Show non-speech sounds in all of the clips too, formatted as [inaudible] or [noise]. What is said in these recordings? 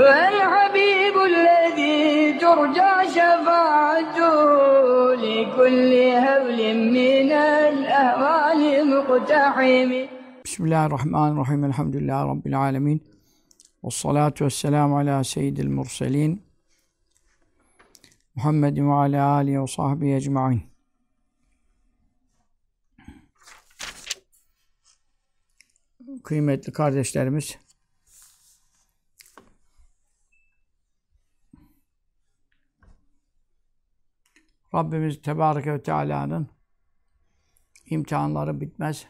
والحبيب الذي ترجى شفاعته لكل هول من الأهوال مقتحم. بسم الله الرحمن الرحيم الحمد لله رب العالمين والصلاة والسلام على سيد المرسلين محمد وعلى آله وصحبه أجمعين. Kıymetli kardeşlerimiz Rabbimiz Tebareke ve Teala'nın imtihanları bitmez.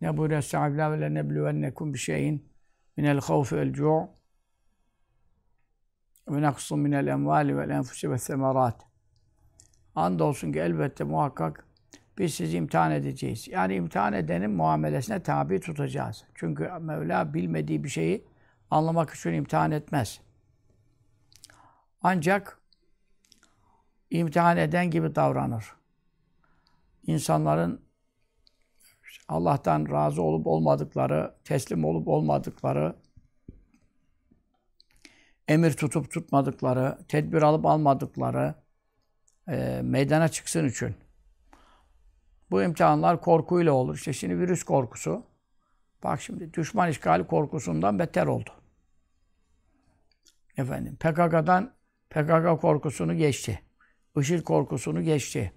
Ne buyuruyor? Estağfirullah ve lenebluvennekum bi şeyin minel havfi vel cu' ve naksun minel emvali vel enfusi ve semerat. Andolsun ki elbette muhakkak biz sizi imtihan edeceğiz. Yani imtihan edenin muamelesine tabi tutacağız. Çünkü Mevla bilmediği bir şeyi anlamak için imtihan etmez. Ancak imtihan eden gibi davranır. İnsanların Allah'tan razı olup olmadıkları, teslim olup olmadıkları, emir tutup tutmadıkları, tedbir alıp almadıkları e, meydana çıksın için. Bu imtihanlar korkuyla olur. İşte şimdi virüs korkusu. Bak şimdi düşman işgali korkusundan beter oldu. Efendim PKK'dan PKK korkusunu geçti. IŞİD korkusunu geçti.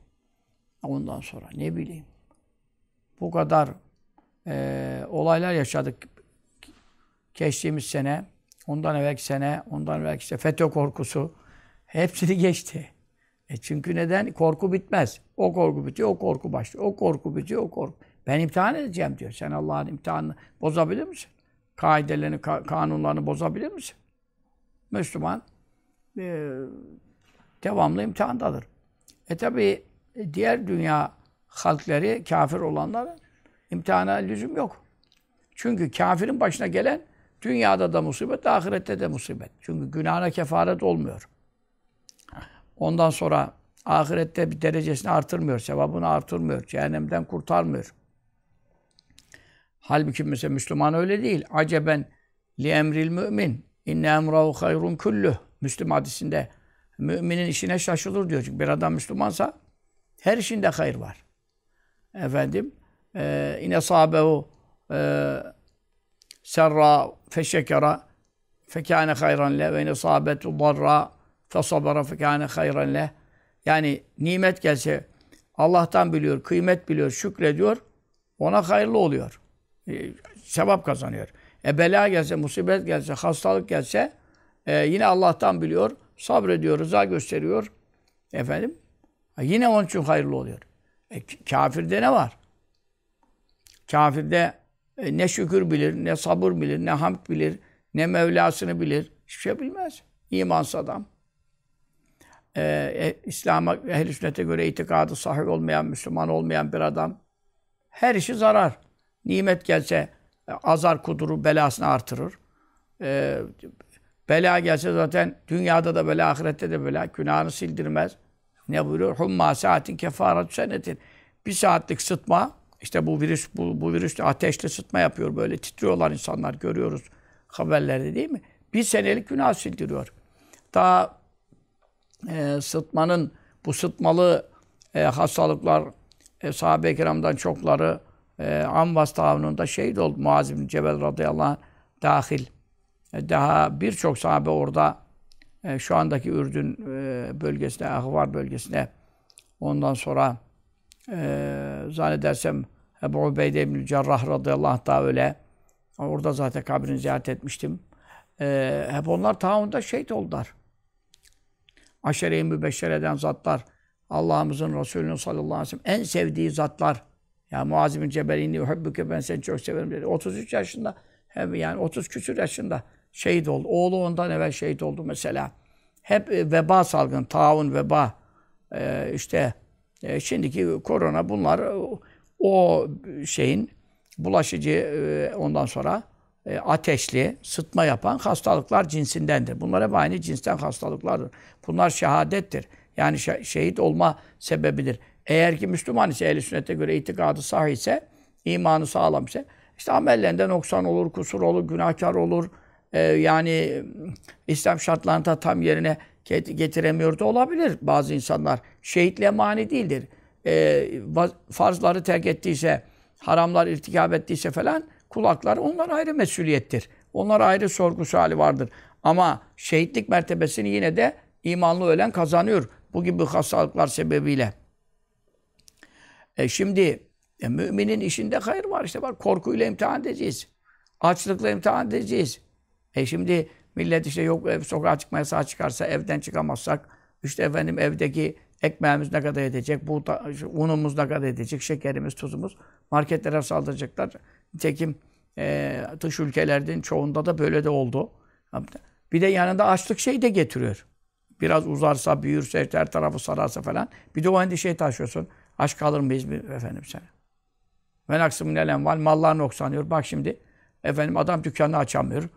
Ondan sonra ne bileyim bu kadar e, olaylar yaşadık geçtiğimiz sene, ondan evvelki sene, ondan evvelki işte FETÖ korkusu hepsini [laughs] geçti. E çünkü neden? Korku bitmez. O korku bitiyor, o korku başlıyor. O korku bitiyor, o korku. Ben imtihan edeceğim diyor. Sen Allah'ın imtihanını bozabilir misin? Kaidelerini, ka kanunlarını bozabilir misin? Müslüman e, devamlı imtihandadır. E tabi diğer dünya halkları, kafir olanların imtihana lüzum yok. Çünkü kafirin başına gelen dünyada da musibet, ahirette de musibet. Çünkü günahına kefaret olmuyor. Ondan sonra ahirette bir derecesini artırmıyor, sevabını artırmıyor, cehennemden kurtarmıyor. Halbuki mesela Müslüman öyle değil. Aceben li emril mümin. İnne emrahu hayrun kulluh. Müslüm hadisinde müminin işine şaşılır diyor. Çünkü bir adam Müslümansa her işinde hayır var. Efendim e, ine sahabehu e, serra feşekera fekâne hayran le ve ine sahabetu darra fesabara fekâne hayran le yani nimet gelse Allah'tan biliyor, kıymet biliyor, şükrediyor. Ona hayırlı oluyor. E, sevap kazanıyor. E bela gelse, musibet gelse, hastalık gelse e, yine Allah'tan biliyor, sabrediyor, rıza gösteriyor. Efendim yine onun için hayırlı oluyor. E, kafirde ne var? Kafirde e, ne şükür bilir, ne sabır bilir, ne hamd bilir, ne Mevlasını bilir. Hiçbir şey bilmez. İmansız adam. Ee, İslam'a, ehl sünnete göre itikadı sahih olmayan, Müslüman olmayan bir adam. Her işi zarar. Nimet gelse e, azar kuduru, belasını artırır. Ee, bela gelse zaten dünyada da bela, ahirette de bela. Günahını sildirmez. Ne buyuruyor? Humma saatin kefarat senetin. Bir saatlik sıtma, işte bu virüs, bu, bu virüs ateşli sıtma yapıyor böyle. Titriyorlar insanlar, görüyoruz haberlerde değil mi? Bir senelik günah sildiriyor. Daha e, sıtmanın, bu sıtmalı e, hastalıklar e, sahabe-i kiramdan çokları e, Amvas tavrında şehit oldu. Muaz Cebel radıyallahu anh dahil. E, daha birçok sahabe orada e, şu andaki Ürdün e, bölgesine, Ahvar bölgesine ondan sonra zannedersem Ebu Ubeyde ibn Cerrah radıyallahu anh da öyle. Orada zaten kabrini ziyaret etmiştim. Hep onlar taahhündə şehit oldular. Aşere-i mübeşşer eden zatlar, Allah'ımızın Resulü'nün sallallahu aleyhi ve sellem en sevdiği zatlar. Ya Muaz bin Cebel ben seni çok severim dedi. 33 yaşında hem yani 30 küsur yaşında şehit oldu. Oğlu ondan evvel şehit oldu mesela. Hep e, veba salgın, taun, veba. E, işte e, şimdiki korona bunlar o, şeyin bulaşıcı ondan sonra ateşli, sıtma yapan hastalıklar cinsindendir. Bunlar hep aynı cinsten hastalıklardır. Bunlar şehadettir. Yani şehit olma sebebidir. Eğer ki Müslüman ise, ehl sünnete göre itikadı sahih ise, imanı sağlam ise, işte amellerinde noksan olur, kusur olur, günahkar olur, e, yani İslam şartlarında tam yerine getiremiyor da olabilir bazı insanlar. Şehitliğe mani değildir. E, farzları terk ettiyse, haramlar irtikap ettiyse falan kulaklar onlar ayrı mesuliyettir. Onlar ayrı sorgu suali vardır. Ama şehitlik mertebesini yine de imanlı ölen kazanıyor. Bu gibi hastalıklar sebebiyle. E şimdi e, müminin işinde hayır var işte bak korkuyla imtihan edeceğiz. Açlıkla imtihan edeceğiz. E şimdi millet işte yok ev sokağa çıkma yasağı çıkarsa evden çıkamazsak işte efendim evdeki ekmeğimiz ne kadar edecek, bu unumuz ne kadar edecek, şekerimiz, tuzumuz marketlere saldıracaklar. Nitekim e, dış ülkelerin çoğunda da böyle de oldu. Bir de yanında açlık şey de getiriyor. Biraz uzarsa, büyürse, her tarafı sararsa falan. Bir de o endişeyi taşıyorsun. Aç kalır mıyız bir efendim sen? Ve naksımın elen var. Mallar noksanıyor. Bak şimdi efendim adam dükkanını açamıyor.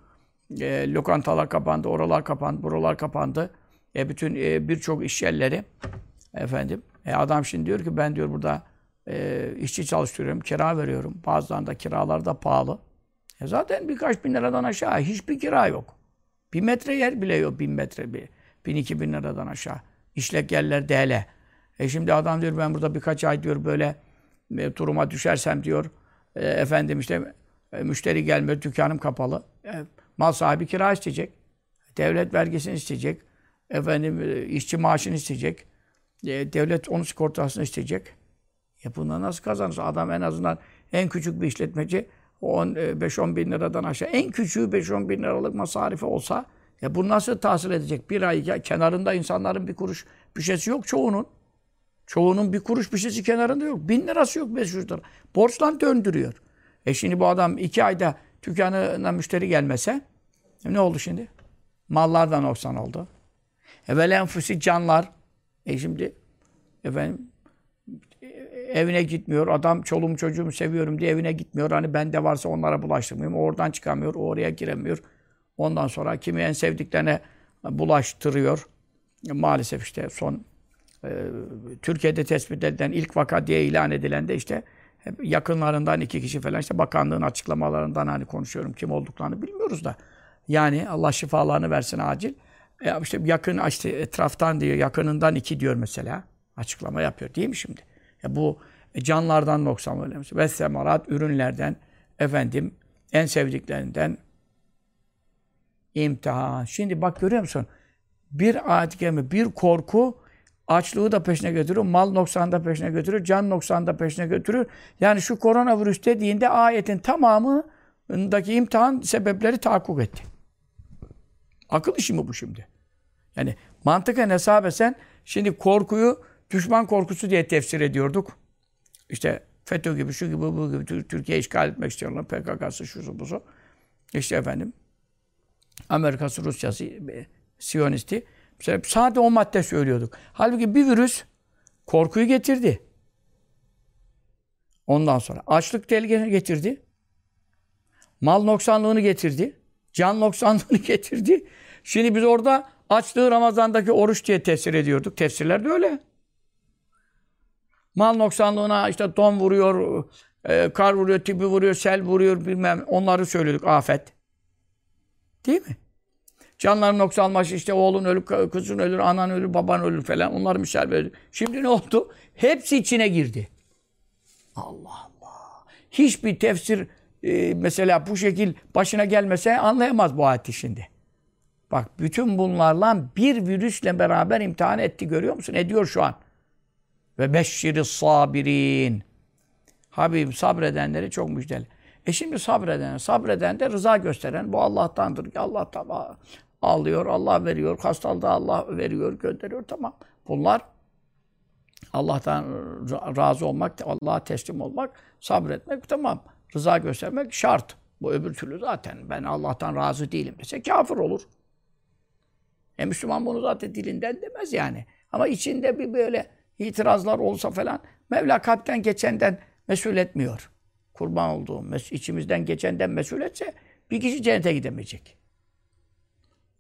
E, lokantalar kapandı, oralar kapandı, buralar kapandı. E, bütün e, birçok iş yerleri efendim. E, adam şimdi diyor ki ben diyor burada e, işçi çalıştırıyorum, kira veriyorum. Bazılarında kiralar da pahalı. E, zaten birkaç bin liradan aşağı hiçbir kira yok. Bir metre yer bile yok. Bin metre, bir, bin iki bin liradan aşağı. İşlek yerler hele. E şimdi adam diyor ben burada birkaç ay diyor böyle e, duruma düşersem diyor e, efendim işte e, müşteri gelmiyor, dükkanım kapalı. E, mal sahibi kira isteyecek. Devlet vergisini isteyecek. Efendim e, işçi maaşını isteyecek. E, devlet onun sigortasını isteyecek. Ya bunlar nasıl kazanır? Adam en azından en küçük bir işletmeci 5-10 e, bin liradan aşağı en küçüğü 5-10 bin liralık masarifi olsa ya bu nasıl tahsil edecek? Bir ay kenarında insanların bir kuruş bir şeysi yok çoğunun. Çoğunun bir kuruş bir şeysi kenarında yok. Bin lirası yok 500 lira. Borçlan döndürüyor. E şimdi bu adam iki ayda dükkanına müşteri gelmese e ne oldu şimdi? Mallardan noksan oldu. Evvel enfusi canlar. E şimdi efendim evine gitmiyor. Adam çoluğum çocuğumu seviyorum diye evine gitmiyor. Hani bende varsa onlara bulaştırmayayım. Oradan çıkamıyor. Oraya giremiyor. Ondan sonra kimi en sevdiklerine bulaştırıyor. Maalesef işte son e, Türkiye'de tespit edilen ilk vaka diye ilan edilen de işte yakınlarından iki kişi falan işte bakanlığın açıklamalarından hani konuşuyorum kim olduklarını bilmiyoruz da. Yani Allah şifalarını versin acil. E işte yakın işte etraftan diyor, yakınından iki diyor mesela. Açıklama yapıyor değil mi şimdi? Ya bu canlardan noksan öyle Ve semarat ürünlerden efendim en sevdiklerinden imtihan. Şimdi bak görüyor musun? Bir ayet bir korku açlığı da peşine götürüyor, mal noksanı da peşine götürüyor, can noksanı da peşine götürüyor. Yani şu koronavirüs dediğinde ayetin tamamındaki imtihan sebepleri tahakkuk etti. Akıl işi mi bu şimdi? Yani mantıken hesap etsen şimdi korkuyu düşman korkusu diye tefsir ediyorduk. İşte FETÖ gibi, şu gibi, bu gibi Türkiye işgal etmek istiyorlar. PKK'sı, şusu, busu. İşte efendim Amerika'sı, Rusya'sı, e, Siyonisti. Sadece o madde söylüyorduk. Halbuki bir virüs korkuyu getirdi. Ondan sonra açlık tehlikesini getirdi. Mal noksanlığını getirdi. Can noksanlığını [laughs] getirdi. Şimdi biz orada açlığı Ramazan'daki oruç diye tefsir ediyorduk. Tefsirler de öyle. Mal noksanlığına işte don vuruyor, e, kar vuruyor, tipi vuruyor, sel vuruyor bilmem. Onları söylüyorduk afet. Değil mi? Canların noksanlaşı işte oğlun ölür, kızın ölür, anan ölür, baban ölür falan. Onlar misal böyle. Şimdi ne oldu? Hepsi içine girdi. Allah Allah. Hiçbir tefsir e, mesela bu şekil başına gelmese anlayamaz bu ayeti şimdi. Bak bütün bunlarla bir virüsle beraber imtihan etti görüyor musun? Ediyor şu an. Ve beşşiri sabirin. Habibim sabredenleri çok müjdeli. E şimdi sabreden, sabreden de rıza gösteren bu Allah'tandır ki Allah tamam alıyor, Allah veriyor, hastalığı Allah veriyor, gönderiyor tamam. Bunlar Allah'tan razı olmak, Allah'a teslim olmak, sabretmek tamam. Rıza göstermek şart. Bu öbür türlü zaten ben Allah'tan razı değilim dese kafir olur. E Müslüman bunu zaten dilinden demez yani. Ama içinde bir böyle itirazlar olsa falan Mevla kalpten geçenden mesul etmiyor. Kurban olduğum içimizden geçenden mesul etse bir kişi cennete gidemeyecek.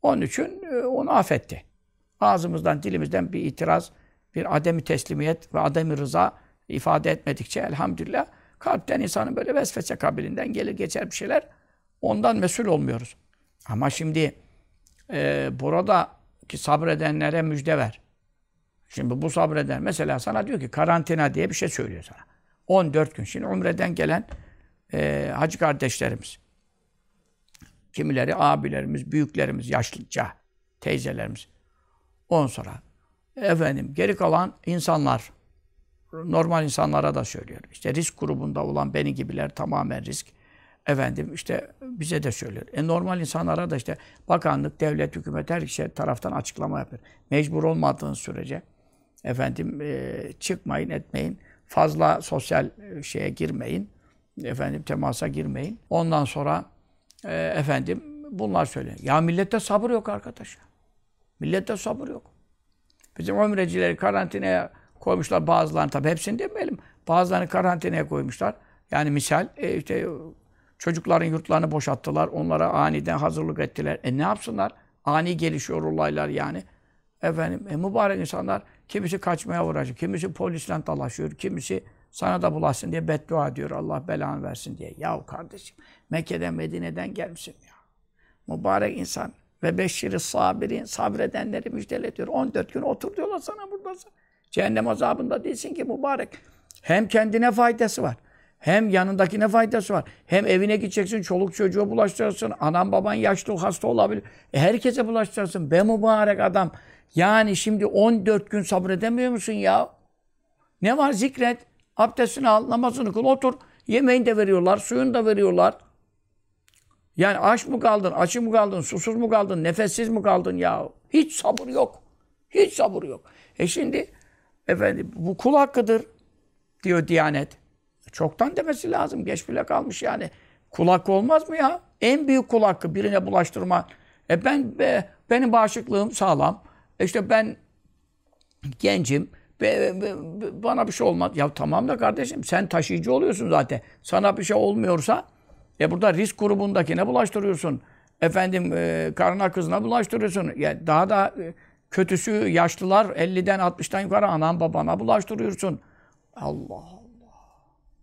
Onun için e, onu affetti. Ağzımızdan, dilimizden bir itiraz, bir ademi teslimiyet ve ademi rıza ifade etmedikçe elhamdülillah kalpten insanın böyle vesvese kabilinden gelir geçer bir şeyler. Ondan mesul olmuyoruz. Ama şimdi e, buradaki sabredenlere müjde ver. Şimdi bu sabreden mesela sana diyor ki karantina diye bir şey söylüyor sana. 14 gün. Şimdi Umre'den gelen e, hacı kardeşlerimiz. Kimileri abilerimiz, büyüklerimiz, yaşlıca teyzelerimiz. On sonra efendim geri kalan insanlar normal insanlara da söylüyorum. İşte risk grubunda olan beni gibiler tamamen risk. Efendim işte bize de söylüyor. E normal insanlara da işte bakanlık, devlet, hükümet her şey taraftan açıklama yapıyor. Mecbur olmadığın sürece efendim e, çıkmayın, etmeyin. Fazla sosyal e, şeye girmeyin. Efendim temasa girmeyin. Ondan sonra e, efendim bunlar söylüyor. Ya millette sabır yok arkadaş. Millette sabır yok. Bizim ömrecileri karantinaya koymuşlar bazılarını tabii hepsini demeyelim. Bazılarını karantinaya koymuşlar. Yani misal e, işte çocukların yurtlarını boşalttılar. Onlara aniden hazırlık ettiler. E ne yapsınlar? Ani gelişiyor olaylar yani. Efendim e, mübarek insanlar kimisi kaçmaya uğraşıyor. Kimisi polisle dalaşıyor. Kimisi sana da bulaşsın diye beddua ediyor. Allah belanı versin diye. Yahu kardeşim Mekke'den Medine'den gelmişsin ya. Mübarek insan ve beşşiri sabirin sabredenleri müjdele ediyor. 14 gün otur diyorlar sana buradasın. Cehennem azabında değilsin ki mübarek. Hem kendine faydası var. Hem yanındakine faydası var. Hem evine gideceksin, çoluk çocuğa bulaştıracaksın. Anan baban yaşlı, hasta olabilir. E herkese bulaştıracaksın. Be mübarek adam. Yani şimdi 14 gün sabredemiyor musun ya? Ne var zikret. Abdestini al, namazını kıl, otur. Yemeğini de veriyorlar, suyunu da veriyorlar. Yani aç mı kaldın, açı mı kaldın, susuz mu kaldın, nefessiz mi kaldın ya? Hiç sabır yok. Hiç sabır yok. E şimdi efendim bu kul hakkıdır diyor Diyanet. Çoktan demesi lazım. Geç bile kalmış yani. Kul hakkı olmaz mı ya? En büyük kul hakkı birine bulaştırma. E ben be, benim bağışıklığım sağlam. E işte ben gencim. Bana bir şey olmaz. Ya tamam da kardeşim sen taşıyıcı oluyorsun zaten. Sana bir şey olmuyorsa e burada risk grubundakine bulaştırıyorsun. Efendim e, karına kızına bulaştırıyorsun. Ya daha da e, kötüsü yaşlılar 50'den 60'tan yukarı anan babana bulaştırıyorsun. Allah Allah.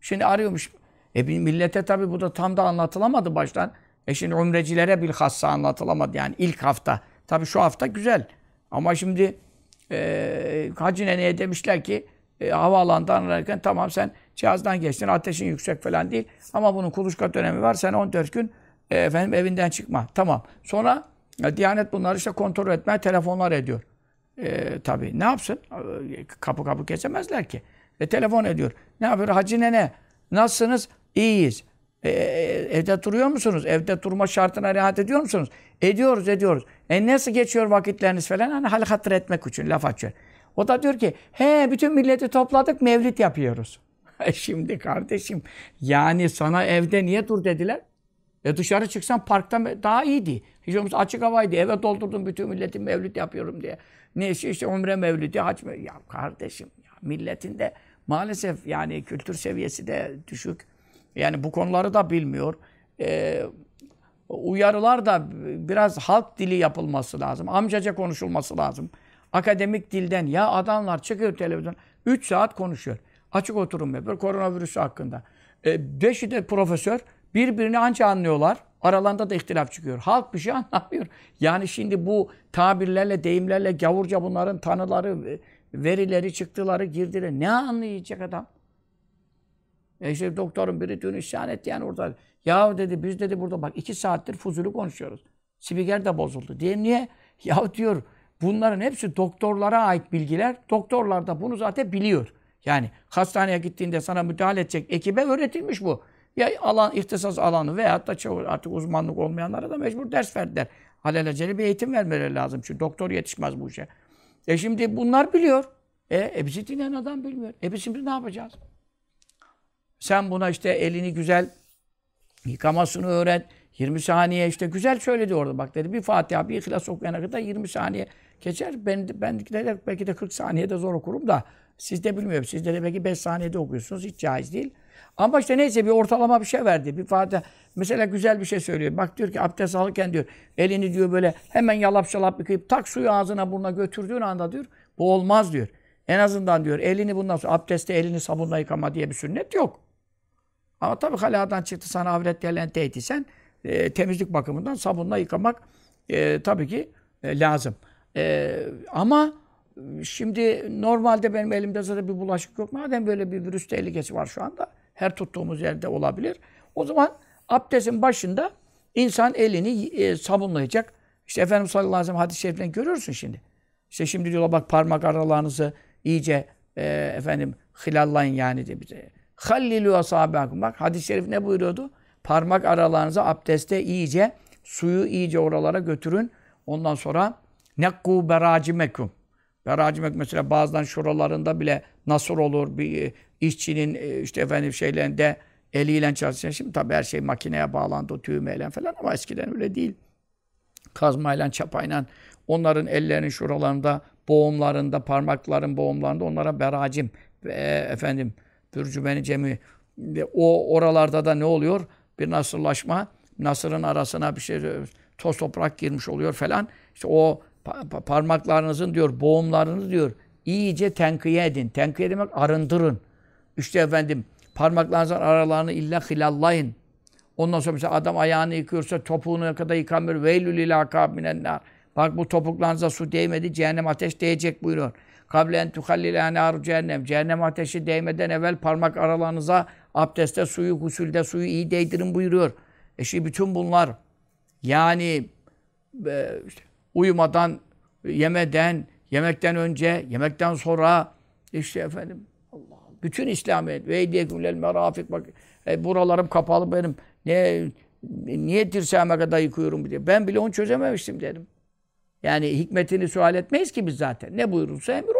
Şimdi arıyormuş. E millete tabii bu da tam da anlatılamadı baştan. E şimdi umrecilere bilhassa anlatılamadı yani ilk hafta. Tabii şu hafta güzel. Ama şimdi e, Hacı Nene'ye demişler ki e, havaalanından ararken tamam sen cihazdan geçtin ateşin yüksek falan değil. Ama bunun kuluçka dönemi var. Sen 14 gün e, efendim evinden çıkma. Tamam. Sonra e, Diyanet bunları işte kontrol etmeye telefonlar ediyor. E, tabii ne yapsın? E, kapı kapı kesemezler ki. E, telefon ediyor. Ne yapıyor? Hacı nene nasılsınız? İyiyiz. E, evde duruyor musunuz? Evde durma şartına riayet ediyor musunuz? Ediyoruz, ediyoruz. E nasıl geçiyor vakitleriniz falan? Hani hal hatır etmek için laf açıyor. O da diyor ki, he bütün milleti topladık, mevlid yapıyoruz. [laughs] E, şimdi kardeşim, yani sana evde niye dur dediler? E dışarı çıksan parkta daha iyiydi. Hiç olmazsa açık havaydı. Eve doldurdum bütün milleti mevlid yapıyorum diye. Ne işte, işte umre mevlidi, hac mevlidi. Ya kardeşim, ya milletin de maalesef yani kültür seviyesi de düşük. Yani bu konuları da bilmiyor. Ee, uyarılar da biraz halk dili yapılması lazım. Amcaca konuşulması lazım. Akademik dilden ya adamlar çıkıyor televizyon 3 saat konuşuyor. Açık oturum yapıyor koronavirüsü hakkında. Ee, beşi de profesör birbirini anca anlıyorlar. Aralarında da ihtilaf çıkıyor. Halk bir şey [laughs] anlamıyor. Yani şimdi bu tabirlerle, deyimlerle gavurca bunların tanıları, verileri, çıktıları, girdileri ne anlayacak adam? E işte doktorun biri dün isyan etti yani orada. Ya dedi biz dedi burada bak iki saattir fuzulu konuşuyoruz. Spiker de bozuldu. Diye niye? [laughs] Ya diyor bunların hepsi doktorlara ait bilgiler. Doktorlar da bunu zaten biliyor. Yani hastaneye gittiğinde sana müdahale edecek ekibe öğretilmiş bu. Ya alan, ihtisas alanı veya da artık uzmanlık olmayanlara da mecbur ders verdiler. Alelacele bir eğitim vermeleri lazım. Çünkü doktor yetişmez bu işe. E şimdi bunlar biliyor. E, e bizi dinleyen adam bilmiyor. E biz şimdi ne yapacağız? Sen buna işte elini güzel yıkamasını öğret. 20 saniye işte güzel söyledi orada bak dedi. Bir Fatiha, bir İhlas okuyana kadar 20 saniye geçer. Ben, ben de belki de 40 saniyede zor okurum da siz de bilmiyorum. Siz de belki 5 saniyede okuyorsunuz. Hiç caiz değil. Ama işte neyse bir ortalama bir şey verdi. Bir Fatiha mesela güzel bir şey söylüyor. Bak diyor ki abdest alırken diyor elini diyor böyle hemen yalap şalap yıkayıp tak suyu ağzına burnuna götürdüğün anda diyor bu olmaz diyor. En azından diyor elini bundan sonra abdestte elini sabunla yıkama diye bir sünnet yok. Ama tabii haladan çıktı sana avret yerlerine değdiysen e, temizlik bakımından sabunla yıkamak e, tabii ki e, lazım. E, ama şimdi normalde benim elimde zaten bir bulaşık yok. Madem böyle bir virüs tehlikesi var şu anda, her tuttuğumuz yerde olabilir. O zaman abdestin başında insan elini e, sabunlayacak. İşte Efendimiz sallallahu aleyhi ve sellem hadis-i şeriften görüyorsun şimdi. İşte şimdi diyorlar bak parmak aralarınızı iyice e, efendim hilallayın yani de bize. Hallilu asabakum. Bak hadis-i şerif ne buyuruyordu? Parmak aralarınızı abdeste iyice suyu iyice oralara götürün. Ondan sonra nekku beracimekum. Beracimek mesela bazen şuralarında bile nasır olur. Bir e, işçinin e, işte efendim şeylerinde eliyle çalışan. Şimdi tabii her şey makineye bağlandı, tüymeyle falan ama eskiden öyle değil. Kazmayla, çapayla onların ellerinin şuralarında, boğumlarında, parmakların boğumlarında onlara beracim ve efendim pürcümeni cemi o oralarda da ne oluyor? Bir nasırlaşma, nasırın arasına bir şey toz toprak girmiş oluyor falan. İşte o parmaklarınızın diyor, boğumlarını diyor iyice tenkiye edin. Tenkiye demek arındırın. İşte efendim parmaklarınızın aralarını illa hilallayın. Ondan sonra mesela adam ayağını yıkıyorsa topuğunu kadar yıkamıyor. Veylül ila. Bak bu topuklarınıza su değmedi, cehennem ateş değecek buyuruyor. Kable en tuhallil anaru cehennem. Cehennem ateşi değmeden evvel parmak aralarınıza abdestte suyu, gusülde suyu iyi değdirin buyuruyor. E şimdi bütün bunlar yani e, işte, uyumadan, yemeden, yemekten önce, yemekten sonra işte efendim Allah bütün İslamiyet ve eydiyekümlel merafik bak e, buralarım kapalı benim. Ne niye dirseğime kadar yıkıyorum diye. Ben bile onu çözememiştim dedim. Yani hikmetini sual etmeyiz ki biz zaten. Ne buyurursa emir.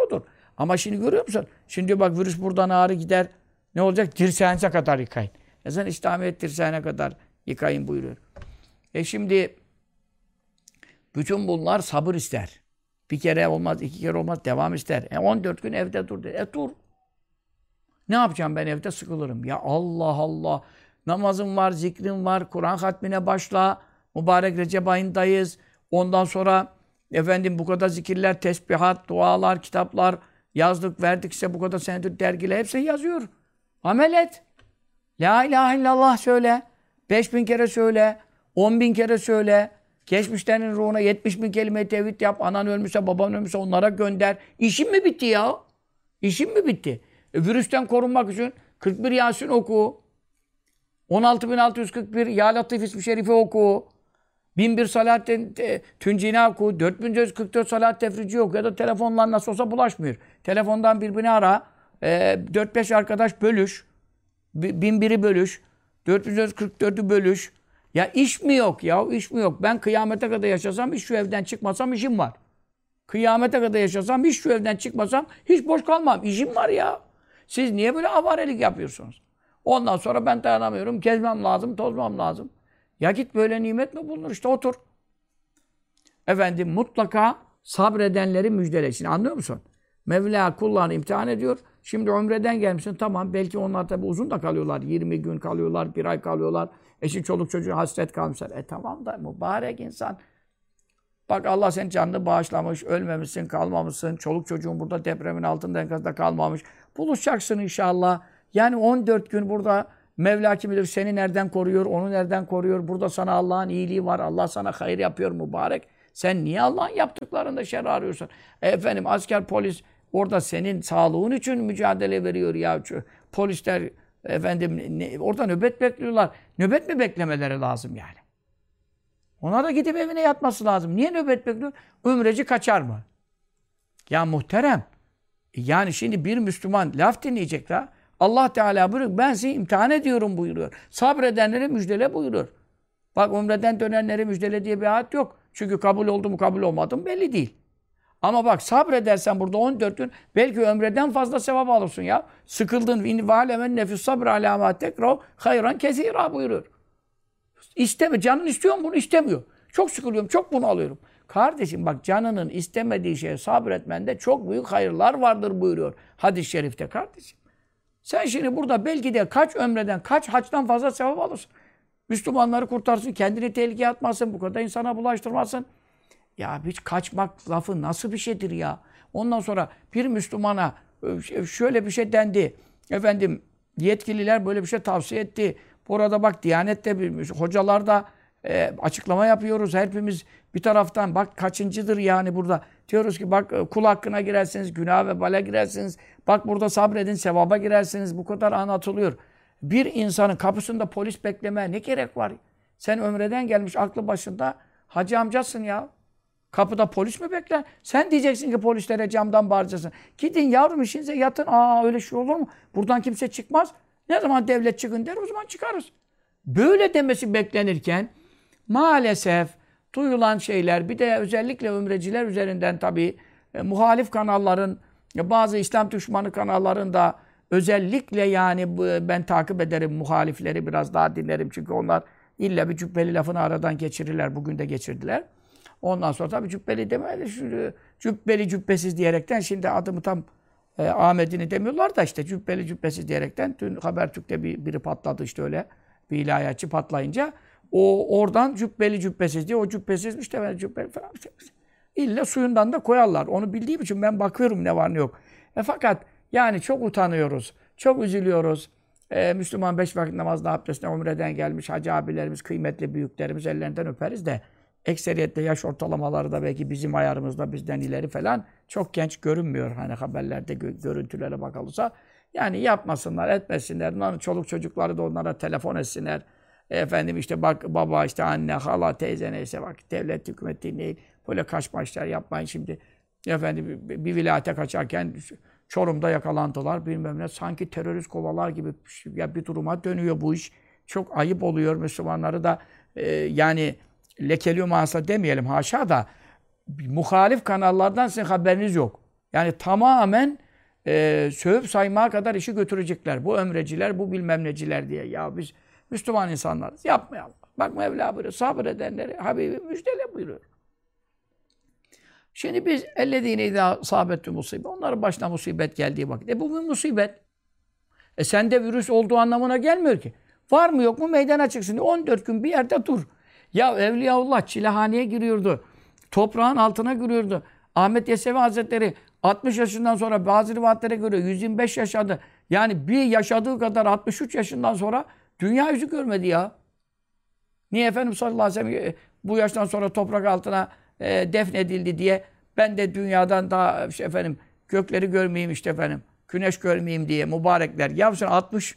Ama şimdi görüyor musun? Şimdi bak virüs buradan ağrı gider. Ne olacak? Dirseğinize kadar yıkayın. E sen İslamiyet dirseğine kadar yıkayın buyuruyor. E şimdi bütün bunlar sabır ister. Bir kere olmaz, iki kere olmaz, devam ister. E 14 gün evde dur. E dur. Ne yapacağım ben evde sıkılırım. Ya Allah Allah. Namazım var, zikrim var, Kur'an hatmine başla. Mübarek Recep ayındayız. Ondan sonra efendim bu kadar zikirler, tesbihat, dualar, kitaplar yazdık, verdik size bu kadar senedir dergiler hepsi yazıyor. Amel et. La ilahe illallah söyle. Beş bin kere söyle. On bin kere söyle. Geçmişlerin ruhuna 70 bin kelime tevhid yap. Anan ölmüşse, baban ölmüşse onlara gönder. İşin mi bitti ya? İşin mi bitti? E, virüsten korunmak için 41 Yasin oku. 16.641 Ya Latif İsmi Şerifi oku. 1001 salat tüncine oku. 4444 salat tefrici oku. Ya da telefonla nasıl olsa bulaşmıyor. Telefondan birbirini ara. E, 4-5 arkadaş bölüş. 1001'i bölüş. 444'ü bölüş. Ya iş mi yok ya? İş mi yok? Ben kıyamete kadar yaşasam hiç şu evden çıkmasam işim var. Kıyamete kadar yaşasam hiç şu evden çıkmasam hiç boş kalmam. İşim var ya. Siz niye böyle avarelik yapıyorsunuz? Ondan sonra ben dayanamıyorum. Gezmem lazım, tozmam lazım. Ya git böyle nimet mi bulunur? İşte otur. Efendim mutlaka sabredenleri müjdele. Şimdi anlıyor musun? Mevla kullarını imtihan ediyor. Şimdi ömreden gelmişsin. Tamam belki onlar tabi uzun da kalıyorlar. 20 gün kalıyorlar, bir ay kalıyorlar. Eşin çoluk çocuğu hasret kalmışlar. E tamam da mübarek insan. Bak Allah senin canını bağışlamış, ölmemişsin, kalmamışsın. Çoluk çocuğun burada depremin altında enkazda kalmamış. Buluşacaksın inşallah. Yani 14 gün burada Mevla kim bilir seni nereden koruyor, onu nereden koruyor. Burada sana Allah'ın iyiliği var. Allah sana hayır yapıyor mübarek. Sen niye Allah'ın yaptıklarında şer arıyorsun? E efendim asker, polis orada senin sağlığın için mücadele veriyor ya. Polisler efendim ne, orada nöbet bekliyorlar. Nöbet mi beklemeleri lazım yani? Ona da gidip evine yatması lazım. Niye nöbet bekliyor? Ümreci kaçar mı? Ya muhterem. Yani şimdi bir Müslüman laf dinleyecek la. Allah Teala buyuruyor. Ben sizi imtihan ediyorum buyuruyor. Sabredenleri müjdele buyuruyor. Bak umreden dönenleri müjdele diye bir ayet yok. Çünkü kabul oldu mu kabul olmadı mı belli değil. Ama bak sabredersen burada 14 gün belki ömreden fazla sevap alırsın ya. Sıkıldın. İn valemen nefis sabr alamat tekrav hayran kesira buyuruyor. İsteme. Canın istiyor mu bunu? istemiyor. Çok sıkılıyorum. Çok bunu alıyorum. Kardeşim bak canının istemediği şeye sabretmende çok büyük hayırlar vardır buyuruyor hadis-i şerifte kardeşim. Sen şimdi burada belki de kaç ömreden, kaç haçtan fazla sevap alırsın. Müslümanları kurtarsın, kendini tehlikeye atmasın, bu kadar insana bulaştırmasın. Ya hiç kaçmak lafı nasıl bir şeydir ya? Ondan sonra bir Müslümana şöyle bir şey dendi. Efendim yetkililer böyle bir şey tavsiye etti. Burada bak Diyanet de bilmiş. Hocalar da e, açıklama yapıyoruz. Hepimiz bir taraftan bak kaçıncıdır yani burada. Diyoruz ki bak e, kul hakkına girersiniz, günah ve bala girersiniz. Bak burada sabredin, sevaba girersiniz. Bu kadar anlatılıyor. Bir insanın kapısında polis bekleme ne gerek var? Sen ömreden gelmiş aklı başında hacı amcasın ya. Kapıda polis mi bekler? Sen diyeceksin ki polislere camdan bağıracaksın. Gidin yavrum işinize yatın. Aa öyle şey olur mu? Buradan kimse çıkmaz. Ne zaman devlet çıkın der o zaman çıkarız. Böyle demesi beklenirken maalesef duyulan şeyler bir de özellikle ömreciler üzerinden tabii e, muhalif kanalların bazı İslam düşmanı kanalların da özellikle yani ben takip ederim muhalifleri biraz daha dinlerim çünkü onlar illa bir cübbeli lafını aradan geçirirler. Bugün de geçirdiler. Ondan sonra tabii cübbeli demeli, şu, cübbeli cübbesiz diyerekten şimdi adımı tam e, Ahmet'ini demiyorlar da işte cübbeli cübbesiz diyerekten dün Habertürk'te bir, biri patladı işte öyle bir ilahiyatçı patlayınca o oradan cübbeli cübbesiz diye o cübbesizmiş de ben cübbeli falan işte. İlle suyundan da koyarlar. Onu bildiğim için ben bakıyorum ne var ne yok. E fakat yani çok utanıyoruz. Çok üzülüyoruz. Ee, Müslüman beş vakit namazda abdestine umreden gelmiş hacı abilerimiz, kıymetli büyüklerimiz ellerinden öperiz de ekseriyetle yaş ortalamaları da belki bizim ayarımızda bizden ileri falan çok genç görünmüyor. Hani haberlerde gö- görüntülere bakılırsa. Yani yapmasınlar, etmesinler. Onların çoluk çocukları da onlara telefon etsinler. Efendim işte bak baba işte anne, hala, teyze neyse bak devlet hükümet dinleyin. Böyle kaçma işler yapmayın şimdi. Efendim bir, vilayete kaçarken Çorum'da yakalandılar bilmem ne. Sanki terörist kovalar gibi ya bir duruma dönüyor bu iş. Çok ayıp oluyor Müslümanları da e, yani lekeliyor mağasa demeyelim haşa da muhalif kanallardan sizin haberiniz yok. Yani tamamen e, sövüp saymaya kadar işi götürecekler. Bu ömreciler, bu bilmem neciler diye. Ya biz Müslüman insanlarız. Yapmayalım. Bak Mevla buyuruyor. Sabredenleri Habibi müjdele buyuruyor. Şimdi biz ellezine idâ sahabettü musibet. Onların başına musibet geldiği vakit. E bu bir musibet. E sende virüs olduğu anlamına gelmiyor ki. Var mı yok mu meydana çıksın. 14 gün bir yerde dur. Ya Evliyaullah çilehaneye giriyordu. Toprağın altına giriyordu. Ahmet Yesevi Hazretleri 60 yaşından sonra bazı rivayetlere göre 125 yaşadı. Yani bir yaşadığı kadar 63 yaşından sonra dünya yüzü görmedi ya. Niye Efendimiz sallallahu aleyhi ve sellem bu yaştan sonra toprak altına e, defnedildi diye ben de dünyadan daha işte efendim gökleri görmeyeyim işte efendim güneş görmeyeyim diye mübarekler. Ya sen 60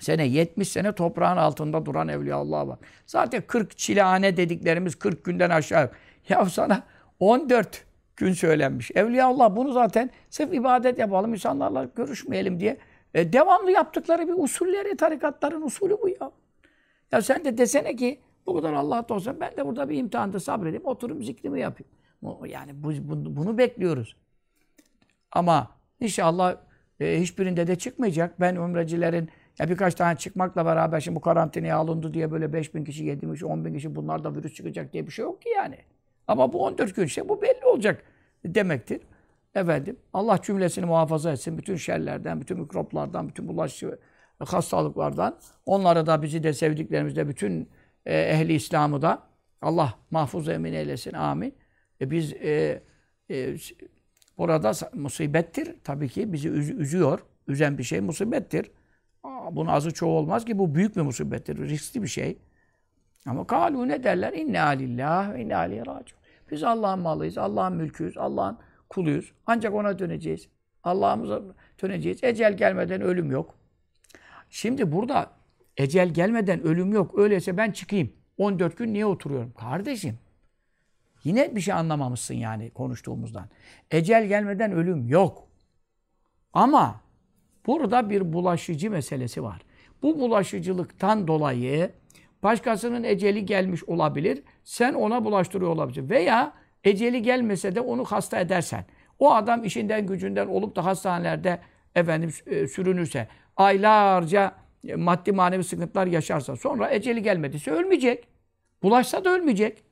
sene 70 sene toprağın altında duran evliyaullah var. Zaten 40 çilehane dediklerimiz 40 günden aşağı. Ya sana 14 gün söylenmiş. Evliyaullah bunu zaten sırf ibadet yapalım, insanlarla görüşmeyelim diye e, devamlı yaptıkları bir usulleri, tarikatların usulü bu ya. Ya sen de desene ki bu kadar Allah olsa ben de burada bir imtihanda sabredeyim, oturup zikrimi yapayım. Yani bu, bu, bunu bekliyoruz. Ama inşallah e, hiçbirinde de çıkmayacak. Ben ömrecilerin ya birkaç tane çıkmakla beraber şimdi bu karantinaya alındı diye böyle 5 bin kişi, 7 bin kişi, 10 bin kişi bunlarda virüs çıkacak diye bir şey yok ki yani. Ama bu 14 gün işte bu belli olacak demektir. Efendim Allah cümlesini muhafaza etsin. Bütün şerlerden, bütün mikroplardan, bütün bulaşıcı hastalıklardan. Onları da bizi de sevdiklerimizde bütün e, ehli İslam'ı da Allah mahfuz emin eylesin. Amin. E biz e, e, burada musibettir. Tabii ki bizi üz üzüyor. Üzen bir şey musibettir. Aa, bunun azı çoğu olmaz ki bu büyük bir musibettir. Riskli bir şey. Ama kalu ne derler? İnne alillah ve inne aleyhi raciun. Biz Allah'ın malıyız, Allah'ın mülküyüz, Allah'ın kuluyuz. Ancak ona döneceğiz. Allah'ımıza döneceğiz. Ecel gelmeden ölüm yok. Şimdi burada ecel gelmeden ölüm yok. Öyleyse ben çıkayım. 14 gün niye oturuyorum? Kardeşim. Yine bir şey anlamamışsın yani konuştuğumuzdan. Ecel gelmeden ölüm yok. Ama burada bir bulaşıcı meselesi var. Bu bulaşıcılıktan dolayı başkasının eceli gelmiş olabilir. Sen ona bulaştırıyor olabilirsin. Veya eceli gelmese de onu hasta edersen. O adam işinden gücünden olup da hastanelerde efendim e, sürünürse, aylarca maddi manevi sıkıntılar yaşarsa, sonra eceli gelmediyse ölmeyecek. Bulaşsa da ölmeyecek.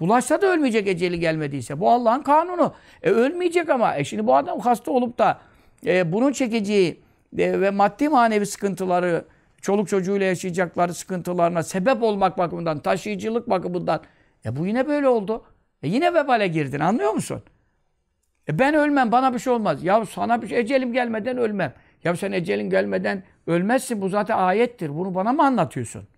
Bulaşsa da ölmeyecek eceli gelmediyse. Bu Allah'ın kanunu. E ölmeyecek ama. E şimdi bu adam hasta olup da e, bunun çekeceği e, ve maddi manevi sıkıntıları, çoluk çocuğuyla yaşayacakları sıkıntılarına sebep olmak bakımından, taşıyıcılık bakımından. E bu yine böyle oldu. E yine vebale girdin anlıyor musun? E ben ölmem, bana bir şey olmaz. Ya sana bir şey, ecelim gelmeden ölmem. Ya sen ecelin gelmeden ölmezsin, bu zaten ayettir. Bunu bana mı anlatıyorsun?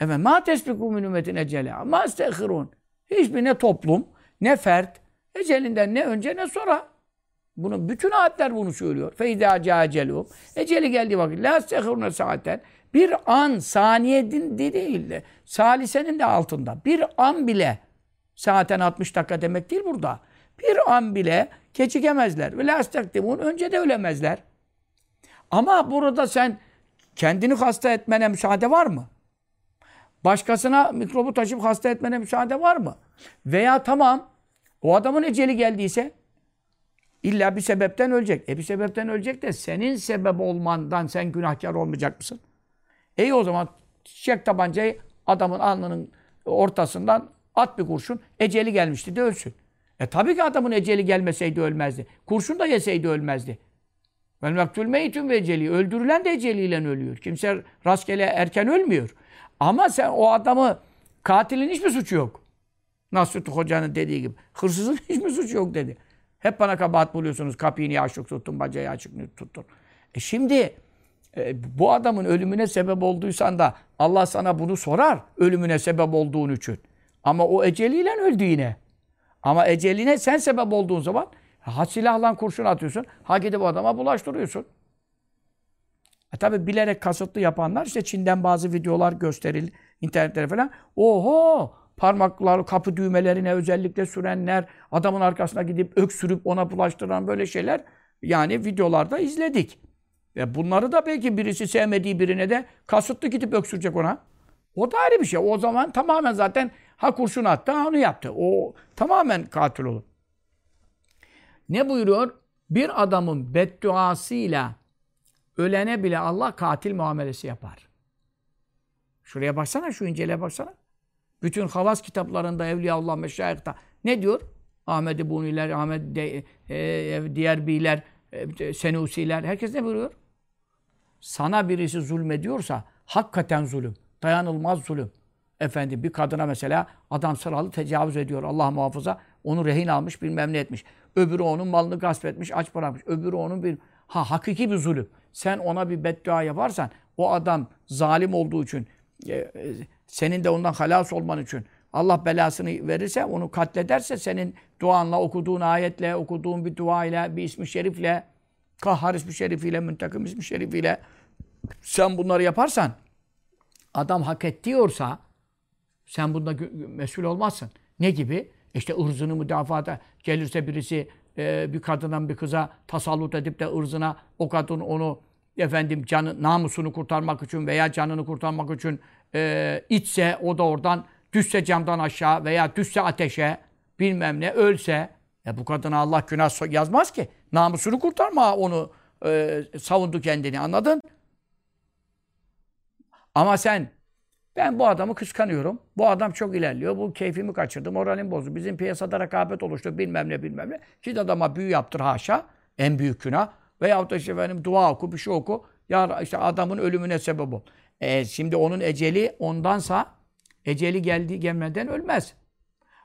Evet, ma tesbiku min ümmetin ecele. Ma istehirun. Hiçbir ne toplum, ne fert, ecelinden ne önce ne sonra. Bunu bütün ayetler bunu söylüyor. Feyda cacelum. Eceli geldiği vakit la istehirune saaten. Bir an saniyedin de değil de salisenin de altında. Bir an bile saaten 60 dakika demek değil burada. Bir an bile geçikemezler. Ve la. Önce de ölemezler. Ama burada sen kendini hasta etmene müsaade var mı? Başkasına mikrobu taşıp hasta etmene müsaade var mı? Veya tamam o adamın eceli geldiyse illa bir sebepten ölecek. E bir sebepten ölecek de senin sebep olmandan sen günahkar olmayacak mısın? İyi o zaman çek tabancayı adamın alnının ortasından at bir kurşun. Eceli gelmişti de ölsün. E tabii ki adamın eceli gelmeseydi ölmezdi. Kurşun da yeseydi ölmezdi. Vel mektül meytün ve. Öldürülen de eceliyle ölüyor. Kimse rastgele erken ölmüyor. Ama sen o adamı katilin hiçbir suçu yok. Nasrut Hoca'nın dediği gibi. Hırsızın [laughs] hiçbir suçu yok dedi. Hep bana kabahat buluyorsunuz. Kapıyı niye açık tuttun, bacayı açık tuttun. E şimdi e, bu adamın ölümüne sebep olduysan da Allah sana bunu sorar. Ölümüne sebep olduğun için. Ama o eceliyle öldü yine. Ama eceline sen sebep olduğun zaman ha silahla kurşun atıyorsun. Ha gidip o adama bulaştırıyorsun. E tabi bilerek kasıtlı yapanlar işte Çin'den bazı videolar gösteril internetlere falan. Oho! Parmaklar, kapı düğmelerine özellikle sürenler, adamın arkasına gidip öksürüp ona bulaştıran böyle şeyler yani videolarda izledik. E bunları da belki birisi sevmediği birine de kasıtlı gidip öksürecek ona. O da ayrı bir şey. O zaman tamamen zaten ha kurşun attı, ha onu yaptı. O tamamen katil olur. Ne buyuruyor? Bir adamın bedduasıyla ölene bile Allah katil muamelesi yapar. Şuraya baksana, şu incele baksana. Bütün havas kitaplarında, Evliyaullah, Meşayih'ta ne diyor? Ahmet-i Buniler, Ahmet de, e, diğer biler, e, Senusiler, herkes ne buyuruyor? Sana birisi zulmediyorsa hakikaten zulüm, dayanılmaz zulüm. Efendim bir kadına mesela adam sıralı tecavüz ediyor Allah muhafaza. Onu rehin almış bilmem ne etmiş. Öbürü onun malını gasp etmiş aç bırakmış. Öbürü onun bir ha hakiki bir zulüm. Sen ona bir beddua yaparsan o adam zalim olduğu için e, e, senin de ondan halas olman için Allah belasını verirse onu katlederse senin duanla okuduğun ayetle okuduğun bir dua ile bir ismi şerifle kahhar ismi şerifiyle müntakim ismi şerifiyle sen bunları yaparsan adam hak ediyorsa sen bunda mesul olmazsın. Ne gibi? İşte ırzını müdafada gelirse birisi e, bir kadından bir kıza tasallut edip de ırzına o kadın onu efendim canı, namusunu kurtarmak için veya canını kurtarmak için e, içse o da oradan düşse camdan aşağı veya düşse ateşe bilmem ne ölse e bu kadına Allah günah yazmaz ki. Namusunu kurtarma onu e, savundu kendini anladın? Ama sen ben bu adamı kıskanıyorum. Bu adam çok ilerliyor. Bu keyfimi kaçırdı. Moralim bozdu. Bizim piyasada rekabet oluştu. Bilmem ne bilmem ne. Git adama büyü yaptır haşa. En büyük günah. Veyahut da işte efendim dua oku, bir şey oku. Ya işte adamın ölümüne sebep ol. E, şimdi onun eceli ondansa eceli geldi gelmeden ölmez.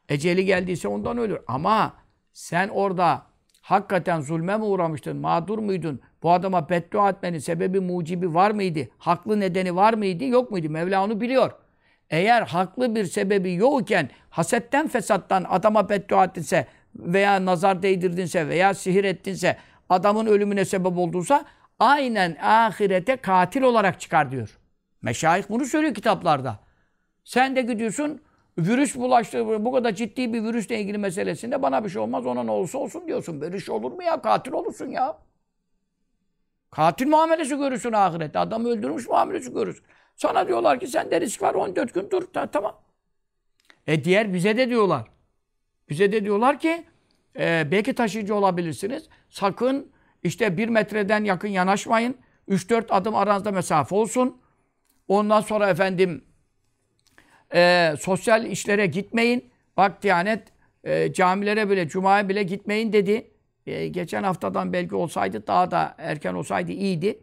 Eceli geldiyse ondan ölür. Ama sen orada hakikaten zulme mi uğramıştın, mağdur muydun? Bu adama beddua etmenin sebebi mucibi var mıydı? Haklı nedeni var mıydı? Yok muydu? Mevla onu biliyor. Eğer haklı bir sebebi yokken hasetten fesattan adama beddua ettinse veya nazar değdirdinse veya sihir ettinse adamın ölümüne sebep olduysa aynen ahirete katil olarak çıkar diyor. Meşayih bunu söylüyor kitaplarda. Sen de gidiyorsun virüs bulaştı, bu kadar ciddi bir virüsle ilgili meselesinde bana bir şey olmaz, ona ne olursa olsun diyorsun. Böyle şey olur mu ya? Katil olursun ya. Katil muamelesi görürsün ahirette. Adamı öldürmüş muamelesi görürsün. Sana diyorlar ki sende risk var 14 gün dur. Ta, tamam. E diğer bize de diyorlar. Bize de diyorlar ki e, belki taşıyıcı olabilirsiniz. Sakın işte bir metreden yakın yanaşmayın. 3-4 adım aranızda mesafe olsun. Ondan sonra efendim e, sosyal işlere gitmeyin. Bak Diyanet e, camilere bile, cumaya bile gitmeyin dedi. E, geçen haftadan belki olsaydı daha da erken olsaydı iyiydi.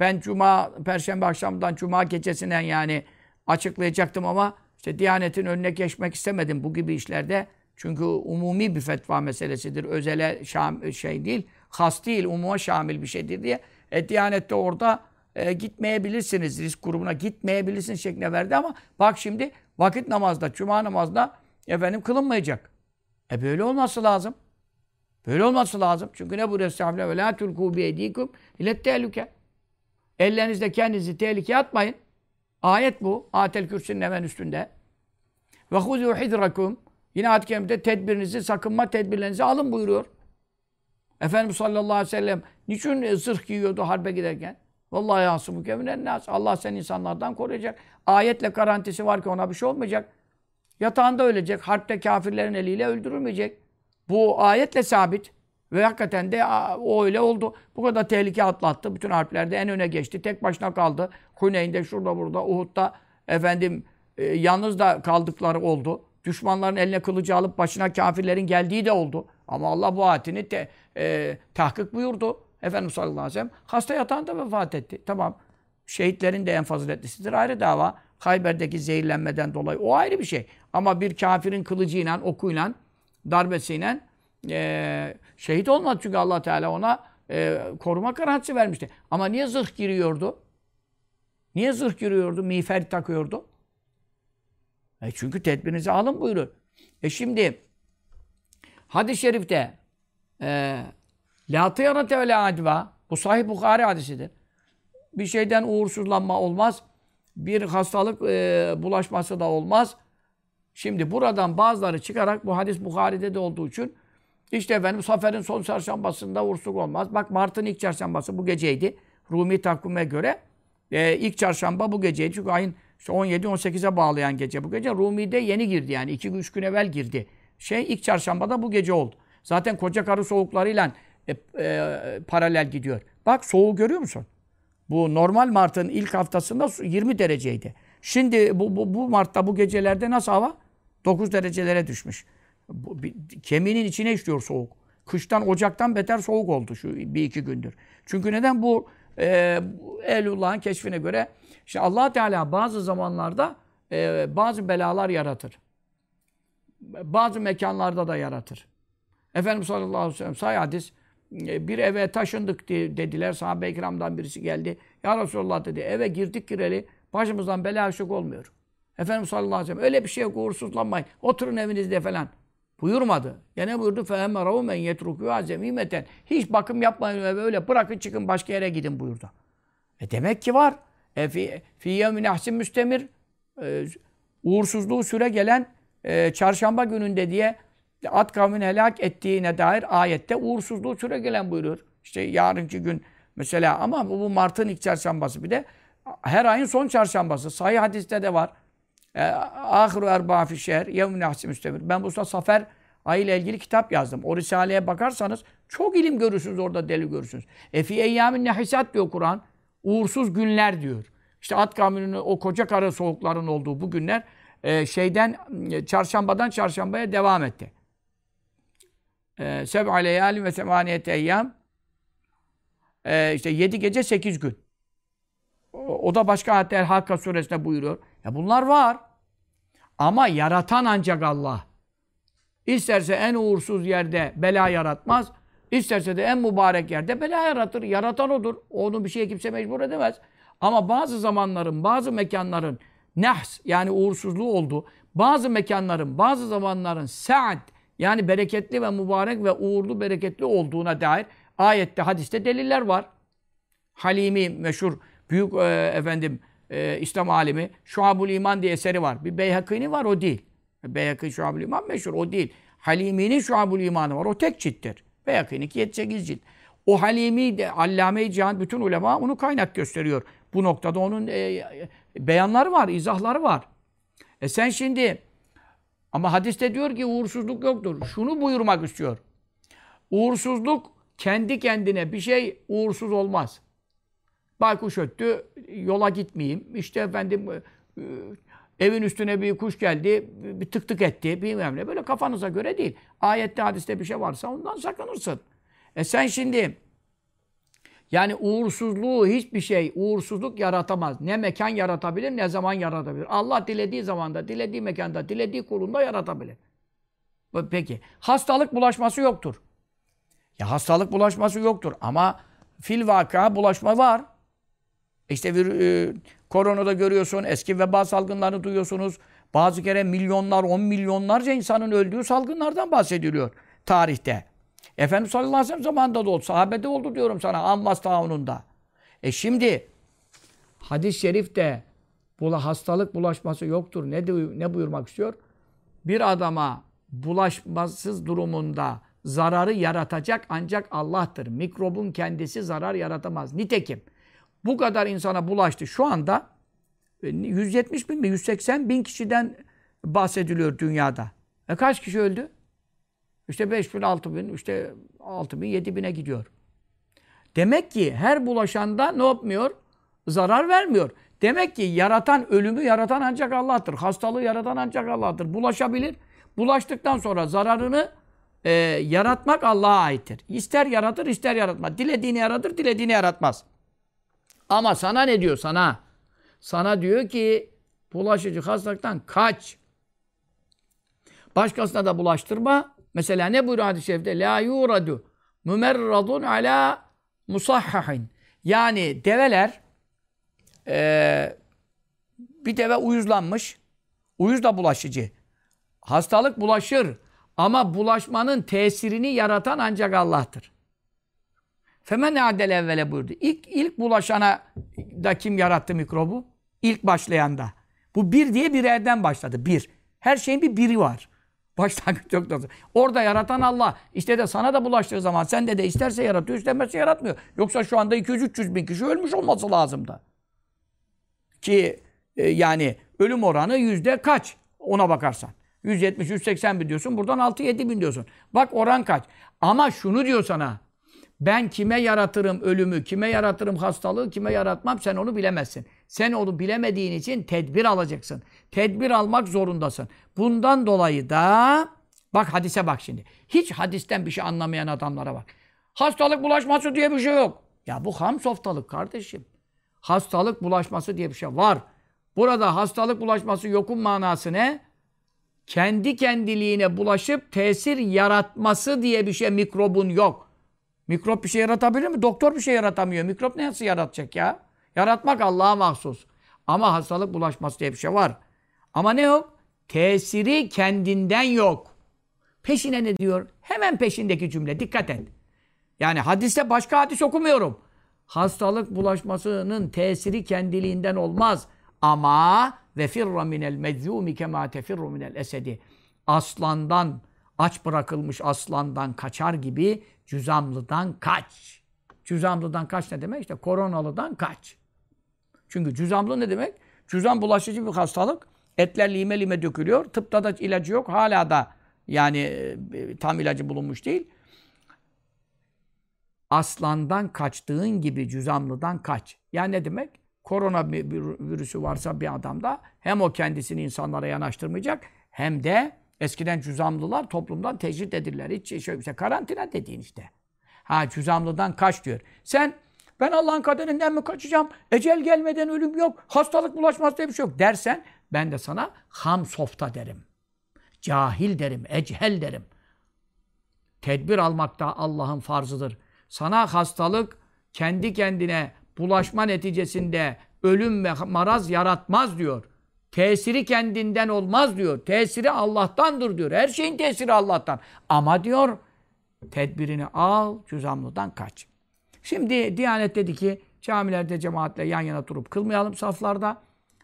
Ben cuma, perşembe akşamından cuma gecesinden yani açıklayacaktım ama işte Diyanet'in önüne geçmek istemedim bu gibi işlerde. Çünkü umumi bir fetva meselesidir. Özele şam, şey değil, has değil, umuma şamil bir şeydir diye. E, Diyanet de orada e, gitmeyebilirsiniz. Risk grubuna gitmeyebilirsiniz şeklinde verdi ama bak şimdi vakit namazda, cuma namazda efendim kılınmayacak. E böyle olması lazım. Böyle olması lazım. Çünkü ne buyuruyor Estağfirullah ve la tulku bi edikum ile tehlike. Ellerinizde kendinizi tehlikeye atmayın. Ayet bu. Atel kürsünün hemen üstünde. Ve huzu hidrakum. Yine ayet-i kerimede tedbirinizi, sakınma tedbirlerinizi alın buyuruyor. Efendimiz sallallahu aleyhi ve sellem niçin zırh giyiyordu harbe giderken? Vallahi yasımı keminen nas. Allah sen insanlardan koruyacak. Ayetle garantisi var ki ona bir şey olmayacak. Yatağında ölecek. Harpte kafirlerin eliyle öldürülmeyecek. Bu ayetle sabit. Ve hakikaten de o öyle oldu. Bu kadar tehlike atlattı. Bütün harplerde en öne geçti. Tek başına kaldı. Huneyn'de, şurada, burada, Uhud'da efendim e, yalnız da kaldıkları oldu. Düşmanların eline kılıcı alıp başına kafirlerin geldiği de oldu. Ama Allah bu ayetini te, e, tahkik buyurdu. Efendimiz sallallahu aleyhi ve sellem hasta yatağında vefat etti. Tamam. Şehitlerin de en faziletlisidir. Ayrı dava. Hayber'deki zehirlenmeden dolayı. O ayrı bir şey. Ama bir kafirin kılıcıyla, okuyla, darbesiyle e, şehit olmadı. Çünkü allah Teala ona e, koruma garantisi vermişti. Ama niye zırh giriyordu? Niye zırh giriyordu? Miğfer takıyordu? E çünkü tedbirinizi alın buyurur. E şimdi hadis-i şerifte e, La tıyarate ve adva bu sahih Bukhari hadisidir. Bir şeyden uğursuzlanma olmaz. Bir hastalık e, bulaşması da olmaz. Şimdi buradan bazıları çıkarak bu hadis Bukhari'de de olduğu için işte efendim Safer'in son çarşambasında uğursuzluk olmaz. Bak Mart'ın ilk çarşambası bu geceydi. Rumi takvime göre e, ilk çarşamba bu geceydi. Çünkü ayın işte 17-18'e bağlayan gece bu gece. Rumi'de yeni girdi yani. 2-3 gün evvel girdi. Şey ilk çarşambada bu gece oldu. Zaten koca karı soğuklarıyla e, e, paralel gidiyor. Bak soğuğu görüyor musun? Bu normal Mart'ın ilk haftasında 20 dereceydi. Şimdi bu, bu, bu Mart'ta bu gecelerde nasıl hava? 9 derecelere düşmüş. Kemiğinin içine işliyor soğuk. Kıştan, Ocak'tan beter soğuk oldu şu bir iki gündür. Çünkü neden bu e, Ehlullah'ın keşfine göre işte allah Teala bazı zamanlarda e, bazı belalar yaratır. Bazı mekanlarda da yaratır. Efendimiz sallallahu aleyhi ve sellem say hadis e, bir eve taşındık dediler. Sahabe-i kiramdan birisi geldi. Ya Resulullah dedi. Eve girdik gireli başımızdan bela ışık olmuyor. Efendimiz sallallahu aleyhi ve sellem öyle bir şey yok uğursuzlanmayın. Oturun evinizde falan. Buyurmadı. Gene buyurdu. فَاَمَّرَوْ مَنْ يَتْرُكُوا zemimeten. Hiç bakım yapmayın eve öyle bırakın çıkın başka yere gidin buyurdu. E demek ki var. E, fi, fi yevmin ahsin müstemir. E, uğursuzluğu süre gelen e, çarşamba gününde diye at kavmini helak ettiğine dair ayette uğursuzluğu süre gelen buyuruyor. İşte yarınki gün mesela ama bu, bu Mart'ın ilk çarşambası bir de her ayın son çarşambası. Sahih hadiste de var. E, Ahiru erba fi şehr yevmin ahsi müstemir. Ben bu Safer ayı ile ilgili kitap yazdım. O risaleye bakarsanız çok ilim görürsünüz orada deli görürsünüz. E fi eyyamin nehisat diyor Kur'an. Uğursuz günler diyor. İşte at kavminin o koca karı soğukların olduğu bu günler e, şeyden çarşambadan çarşambaya devam etti. Ee, Seb'a leyalin ve semaniyete eyyam. İşte yedi gece sekiz gün. O, o da başka ayetler Hakka suresinde buyuruyor. Ya bunlar var. Ama yaratan ancak Allah. İsterse en uğursuz yerde bela yaratmaz. İsterse de en mübarek yerde bela yaratır. Yaratan odur. Onu bir şeye kimse mecbur edemez. Ama bazı zamanların, bazı mekanların nehs yani uğursuzluğu oldu. Bazı mekanların, bazı zamanların saat yani bereketli ve mübarek ve uğurlu bereketli olduğuna dair ayette, hadiste deliller var. Halimi meşhur büyük e, efendim e, İslam alimi Şuabul İman diye eseri var. Bir Beyhaki'nin var o değil. Beyhaki Şuabul İman meşhur o değil. Halimi'nin Şuabul İmanı var. O tek cilttir. Beyhaki'nin 7-8 cilt. O Halimi de Allame-i Cihan bütün ulema onu kaynak gösteriyor. Bu noktada onun e, beyanları var, izahları var. E sen şimdi ama hadiste diyor ki uğursuzluk yoktur. Şunu buyurmak istiyor. Uğursuzluk kendi kendine bir şey uğursuz olmaz. Baykuş öttü, yola gitmeyeyim. İşte efendim e, evin üstüne bir kuş geldi, bir tık tık etti, bilmem ne. Böyle kafanıza göre değil. Ayette, hadiste bir şey varsa ondan sakınırsın. E sen şimdi yani uğursuzluğu hiçbir şey, uğursuzluk yaratamaz. Ne mekan yaratabilir, ne zaman yaratabilir. Allah dilediği zamanda, dilediği mekanda, dilediği kulunda yaratabilir. Peki, hastalık bulaşması yoktur. Ya hastalık bulaşması yoktur ama fil vaka bulaşma var. İşte bir e, koronada görüyorsun, eski veba salgınlarını duyuyorsunuz. Bazı kere milyonlar, on milyonlarca insanın öldüğü salgınlardan bahsediliyor tarihte. Efendimiz sallallahu aleyhi ve sellem zamanında da oldu. Sahabede oldu diyorum sana. Ammas taununda. E şimdi hadis-i şerifte bu hastalık bulaşması yoktur. Ne, de, ne buyurmak istiyor? Bir adama bulaşmasız durumunda zararı yaratacak ancak Allah'tır. Mikrobun kendisi zarar yaratamaz. Nitekim bu kadar insana bulaştı. Şu anda 170 e, bin mi 180 bin kişiden bahsediliyor dünyada. E kaç kişi öldü? İşte 5 bin, 6 bin, işte 6 bin, 7 bine gidiyor. Demek ki her bulaşanda ne yapmıyor? Zarar vermiyor. Demek ki yaratan, ölümü yaratan ancak Allah'tır. Hastalığı yaratan ancak Allah'tır. Bulaşabilir. Bulaştıktan sonra zararını e, yaratmak Allah'a aittir. İster yaratır, ister yaratmaz. Dilediğini yaratır, dilediğini yaratmaz. Ama sana ne diyor sana? Sana diyor ki bulaşıcı hastalıktan kaç. Başkasına da bulaştırma. Mesela ne buyuruyor hadis-i şerifte? La yuradu mümerradun ala musahhahin. Yani develer e, bir deve uyuzlanmış. Uyuz da bulaşıcı. Hastalık bulaşır. Ama bulaşmanın tesirini yaratan ancak Allah'tır. Femen adel evvele buyurdu. İlk, ilk bulaşana da kim yarattı mikrobu? İlk başlayanda. Bu bir diye bir yerden başladı. Bir. Her şeyin bir biri var. [laughs] Başlangıç noktası. Orada yaratan Allah. İşte de sana da bulaştığı zaman sen de de isterse yaratıyor, istemezse yaratmıyor. Yoksa şu anda 200-300 bin kişi ölmüş olması lazım da. Ki e, yani ölüm oranı yüzde kaç ona bakarsan. 170-180 bin diyorsun. Buradan 6-7 bin diyorsun. Bak oran kaç. Ama şunu diyor sana. Ben kime yaratırım ölümü, kime yaratırım hastalığı, kime yaratmam sen onu bilemezsin. Sen onu bilemediğin için tedbir alacaksın. Tedbir almak zorundasın. Bundan dolayı da bak hadise bak şimdi. Hiç hadisten bir şey anlamayan adamlara bak. Hastalık bulaşması diye bir şey yok. Ya bu ham softalık kardeşim. Hastalık bulaşması diye bir şey var. Burada hastalık bulaşması yokun manası ne? Kendi kendiliğine bulaşıp tesir yaratması diye bir şey mikrobun yok. Mikrop bir şey yaratabilir mi? Doktor bir şey yaratamıyor. Mikrop nasıl yaratacak ya? Yaratmak Allah'a mahsus. Ama hastalık bulaşması diye bir şey var. Ama ne yok? Tesiri kendinden yok. Peşine ne diyor? Hemen peşindeki cümle. Dikkat et. Yani hadiste başka hadis okumuyorum. Hastalık bulaşmasının tesiri kendiliğinden olmaz. Ama ve firra minel medzumi kema tefirru minel esedi. Aslandan, aç bırakılmış aslandan kaçar gibi cüzamlıdan kaç. Cüzamlıdan kaç ne demek? İşte koronalıdan kaç. Çünkü cüzamlı ne demek? Cüzam bulaşıcı bir hastalık. Etler lime lime dökülüyor. Tıpta da ilacı yok. Hala da yani e, tam ilacı bulunmuş değil. Aslandan kaçtığın gibi cüzamlıdan kaç. Yani ne demek? Korona bir virüsü varsa bir adamda hem o kendisini insanlara yanaştırmayacak hem de eskiden cüzamlılar toplumdan tecrit edilirler. Hiç şey, işte karantina dediğin işte. Ha cüzamlıdan kaç diyor. Sen ben Allah'ın kaderinden mi kaçacağım? Ecel gelmeden ölüm yok. Hastalık bulaşmaz diye bir şey yok dersen ben de sana ham softa derim. Cahil derim, echel derim. Tedbir almak da Allah'ın farzıdır. Sana hastalık kendi kendine bulaşma neticesinde ölüm ve maraz yaratmaz diyor. Tesiri kendinden olmaz diyor. Tesiri Allah'tandır diyor. Her şeyin tesiri Allah'tan. Ama diyor tedbirini al, cüzamlıdan kaç. Şimdi Diyanet dedi ki camilerde cemaatle yan yana durup kılmayalım saflarda.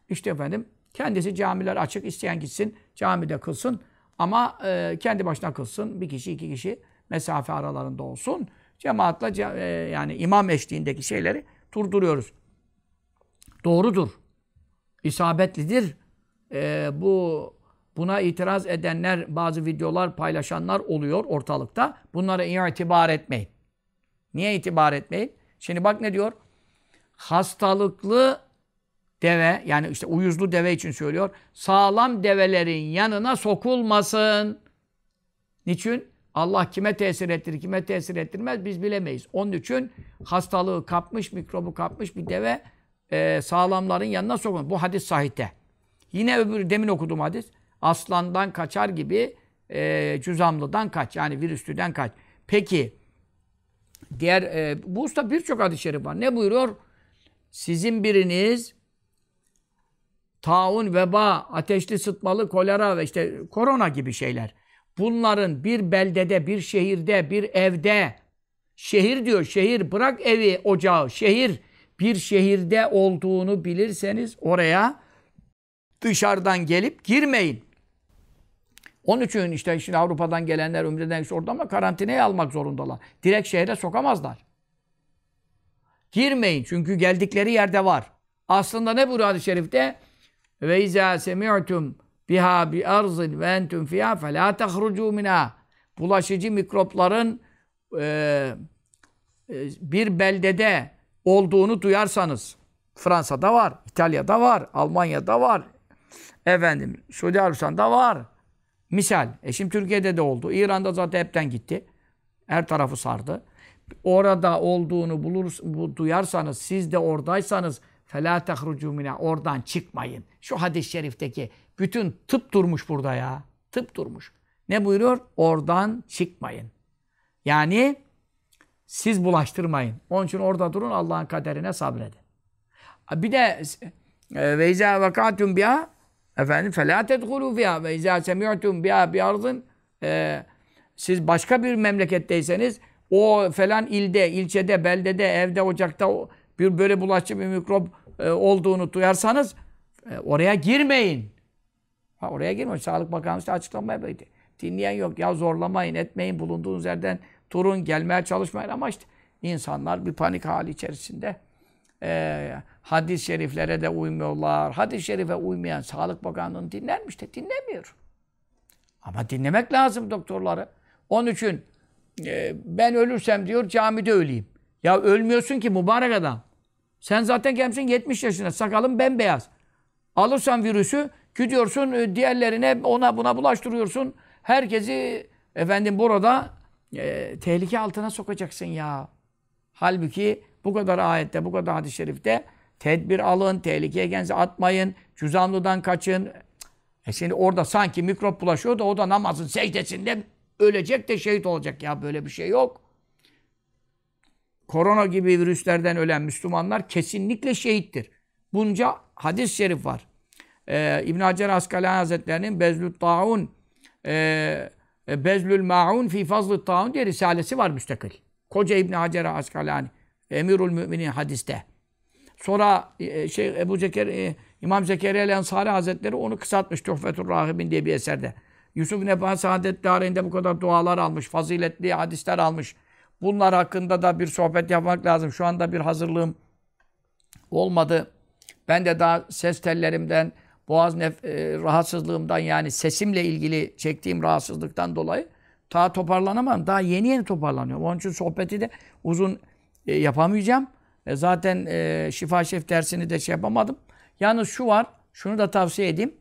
İşte efendim kendisi camiler açık isteyen gitsin camide kılsın ama e, kendi başına kılsın. Bir kişi iki kişi mesafe aralarında olsun. Cemaatle e, yani imam eşliğindeki şeyleri durduruyoruz. Doğrudur. İsabetlidir. E, bu buna itiraz edenler, bazı videolar paylaşanlar oluyor ortalıkta. Bunlara itibar etmeyin. Niye itibar etmeyin? Şimdi bak ne diyor? Hastalıklı deve, yani işte uyuzlu deve için söylüyor. Sağlam develerin yanına sokulmasın. Niçin? Allah kime tesir ettirir, kime tesir ettirmez biz bilemeyiz. Onun için hastalığı kapmış, mikrobu kapmış bir deve e, sağlamların yanına sokulmaz. Bu hadis sahihte. Yine öbür demin okuduğum hadis. Aslandan kaçar gibi e, cüzamlıdan kaç. Yani virüslüden kaç. Peki Diğer e, bu usta birçok hadis-i şerif var. Ne buyuruyor? sizin biriniz taun, veba, ateşli sıtmalı, kolera ve işte korona gibi şeyler. Bunların bir beldede, bir şehirde, bir evde, şehir diyor, şehir, bırak evi, ocağı, şehir, bir şehirde olduğunu bilirseniz oraya dışarıdan gelip girmeyin. Onun için işte şimdi Avrupa'dan gelenler, Ümre'den işte orada ama karantinaya almak zorundalar. Direkt şehre sokamazlar. Girmeyin çünkü geldikleri yerde var. Aslında ne bu hadis-i şerifte? Ve izâ semi'tum biha bi arzin ve entum fiyâ fe lâ tehrucû minâ. Bulaşıcı mikropların e, e, bir beldede olduğunu duyarsanız Fransa'da var, İtalya'da var, Almanya'da var, efendim Suudi Arabistan'da var. Misal, e şimdi Türkiye'de de oldu. İran'da zaten hepten gitti. Her tarafı sardı. Orada olduğunu bulur, bu, duyarsanız, siz de oradaysanız فَلَا تَخْرُجُوا مِنَا Oradan çıkmayın. Şu hadis-i şerifteki bütün tıp durmuş burada ya. Tıp durmuş. Ne buyuruyor? Oradan çıkmayın. Yani siz bulaştırmayın. Onun için orada durun Allah'ın kaderine sabredin. Bir de ve izâ vakâtum biha efendim fiyâ ve izâ semi'tum biha bi ardın siz başka bir memleketteyseniz o falan ilde, ilçede, beldede, evde, ocakta bir böyle bulaşıcı bir mikrop e, olduğunu duyarsanız e, oraya girmeyin. Ha, oraya girmeyin. Sağlık Bakanı işte açıklamaya bekliyor. Dinleyen yok. Ya zorlamayın, etmeyin. Bulunduğunuz yerden durun, gelmeye çalışmayın. Ama işte insanlar bir panik hali içerisinde. E, hadis-i şeriflere de uymuyorlar. Hadis-i şerife uymayan Sağlık Bakanlığı'nı dinler mi? İşte dinlemiyor. Ama dinlemek lazım doktorları. Onun için e, ben ölürsem diyor camide öleyim. Ya ölmüyorsun ki mübarek adam. Sen zaten gelmişsin 70 yaşında. Sakalın bembeyaz. Alırsan virüsü gidiyorsun e, diğerlerine ona buna bulaştırıyorsun. Herkesi efendim burada e, tehlike altına sokacaksın ya. Halbuki bu kadar ayette, bu kadar hadis-i şerifte tedbir alın, tehlikeye kendinizi atmayın, cüzamlıdan kaçın. E şimdi orada sanki mikrop bulaşıyor da o da namazın secdesinde ölecek de şehit olacak. Ya böyle bir şey yok. Korona gibi virüslerden ölen Müslümanlar kesinlikle şehittir. Bunca hadis-i şerif var. Ee, İbn Hacer Askalani Hazretlerinin Bezlül Taun e, e, Bezlül Maun fi Fazlı Taun diye risalesi var müstakil. Koca İbn Hacer Askalani Emirül Müminin hadiste. Sonra e, şey Ebu Zeker e, İmam Zekeriya el-Ensari Hazretleri onu kısaltmış Tuhfetur Rahibin diye bir eserde. Yusuf Nebah Saadet Dare'inde bu kadar dualar almış, faziletli hadisler almış. Bunlar hakkında da bir sohbet yapmak lazım. Şu anda bir hazırlığım olmadı. Ben de daha ses tellerimden, boğaz nef- e, rahatsızlığımdan yani sesimle ilgili çektiğim rahatsızlıktan dolayı daha toparlanamam. Daha yeni yeni toparlanıyorum. Onun için sohbeti de uzun e, yapamayacağım. E, zaten e, Şifa Şef dersini de şey yapamadım. Yalnız şu var, şunu da tavsiye edeyim.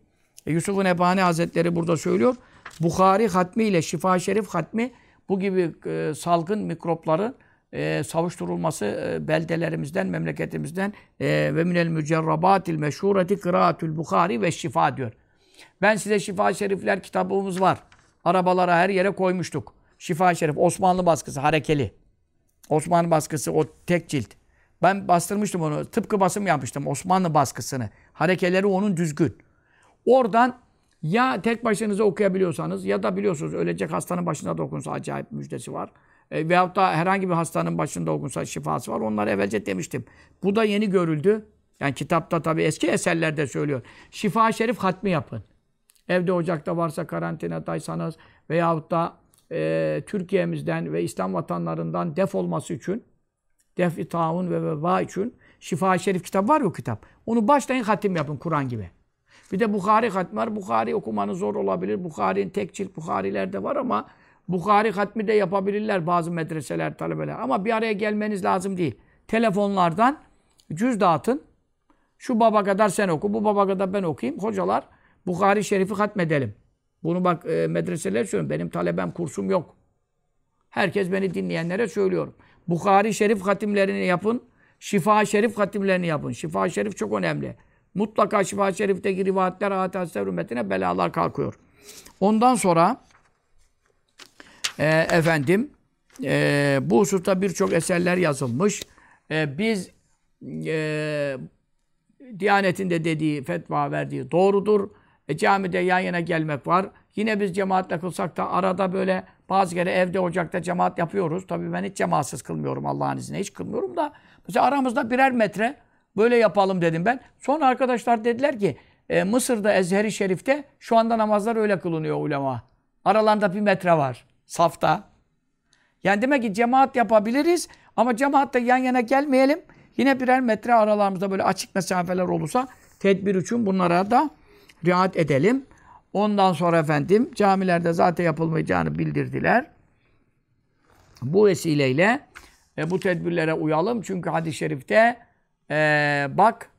E, Yusuf-u Nebhani Hazretleri burada söylüyor. Bukhari hatmi ile Şifa Şerif hatmi bu gibi e, salgın mikropların e, savuşturulması e, beldelerimizden, memleketimizden e, ve minel mücerrabatil meşhureti kıraatül Bukhari ve şifa diyor. Ben size Şifa Şerifler kitabımız var. Arabalara her yere koymuştuk. Şifa Şerif Osmanlı baskısı harekeli. Osmanlı baskısı o tek cilt. Ben bastırmıştım onu. Tıpkı basım yapmıştım Osmanlı baskısını. Harekeleri onun düzgün. Oradan ya tek başınıza okuyabiliyorsanız ya da biliyorsunuz ölecek hastanın başında da okunsa acayip müjdesi var. E, veyahut da herhangi bir hastanın başında okunsa şifası var. Onları evvelce demiştim. Bu da yeni görüldü. Yani kitapta tabii eski eserlerde söylüyor. Şifa Şerif hatmi yapın. Evde ocakta varsa karantinadaysanız veyahut da e, Türkiye'mizden ve İslam vatanlarından def olması için def-i taun ve veba için Şifa Şerif kitap var ya o kitap. Onu başlayın hatim yapın Kur'an gibi. Bir de Bukhari hatmi var. Bukhari okumanız zor olabilir. Bukhari'nin tek cilt Bukhari'ler de var ama Bukhari hatmi de yapabilirler bazı medreseler, talebeler. Ama bir araya gelmeniz lazım değil. Telefonlardan cüz dağıtın. Şu baba kadar sen oku, bu baba kadar ben okuyayım. Hocalar Bukhari Şerif'i hatmedelim. Bunu bak e, medreseler söylüyorum. Benim talebem, kursum yok. Herkes beni dinleyenlere söylüyorum. Bukhari Şerif hatimlerini yapın. Şifa Şerif hatimlerini yapın. Şifa Şerif çok önemli. Mutlaka Şifa Şerif'teki rivayetler, ayet hadisler hürmetine belalar kalkıyor. Ondan sonra e, efendim e, bu hususta birçok eserler yazılmış. E, biz e, Diyanet'in de dediği, fetva verdiği doğrudur. E, camide yan yana gelmek var. Yine biz cemaatle kılsak da arada böyle bazı kere evde ocakta cemaat yapıyoruz. Tabii ben hiç cemaatsiz kılmıyorum Allah'ın izniyle. Hiç kılmıyorum da. Mesela aramızda birer metre böyle yapalım dedim ben. Sonra arkadaşlar dediler ki e, Mısır'da Ezheri Şerif'te şu anda namazlar öyle kılınıyor ulema. Aralarında bir metre var. Safta. Yani demek ki cemaat yapabiliriz ama cemaatte yan yana gelmeyelim. Yine birer metre aralarımızda böyle açık mesafeler olursa tedbir için bunlara da riayet edelim. Ondan sonra efendim camilerde zaten yapılmayacağını bildirdiler. Bu vesileyle e, bu tedbirlere uyalım. Çünkü hadis-i şerifte e, bak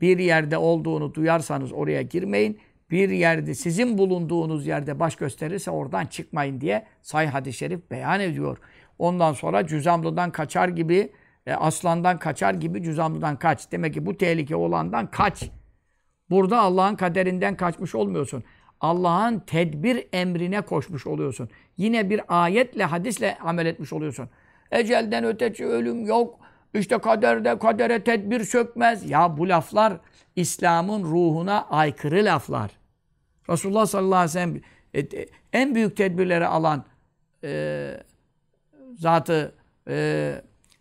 bir yerde olduğunu duyarsanız oraya girmeyin. Bir yerde sizin bulunduğunuz yerde baş gösterirse oradan çıkmayın diye sahih hadis-i şerif beyan ediyor. Ondan sonra cüzamlıdan kaçar gibi, e, aslandan kaçar gibi cüzamlıdan kaç. Demek ki bu tehlike olandan kaç. Burada Allah'ın kaderinden kaçmış olmuyorsun. Allah'ın tedbir emrine koşmuş oluyorsun. Yine bir ayetle, hadisle amel etmiş oluyorsun. Ecelden öteci ölüm yok. İşte kaderde, kadere tedbir sökmez. Ya bu laflar İslam'ın ruhuna aykırı laflar. Resulullah sallallahu aleyhi ve sellem e, en büyük tedbirleri alan e, zatı e,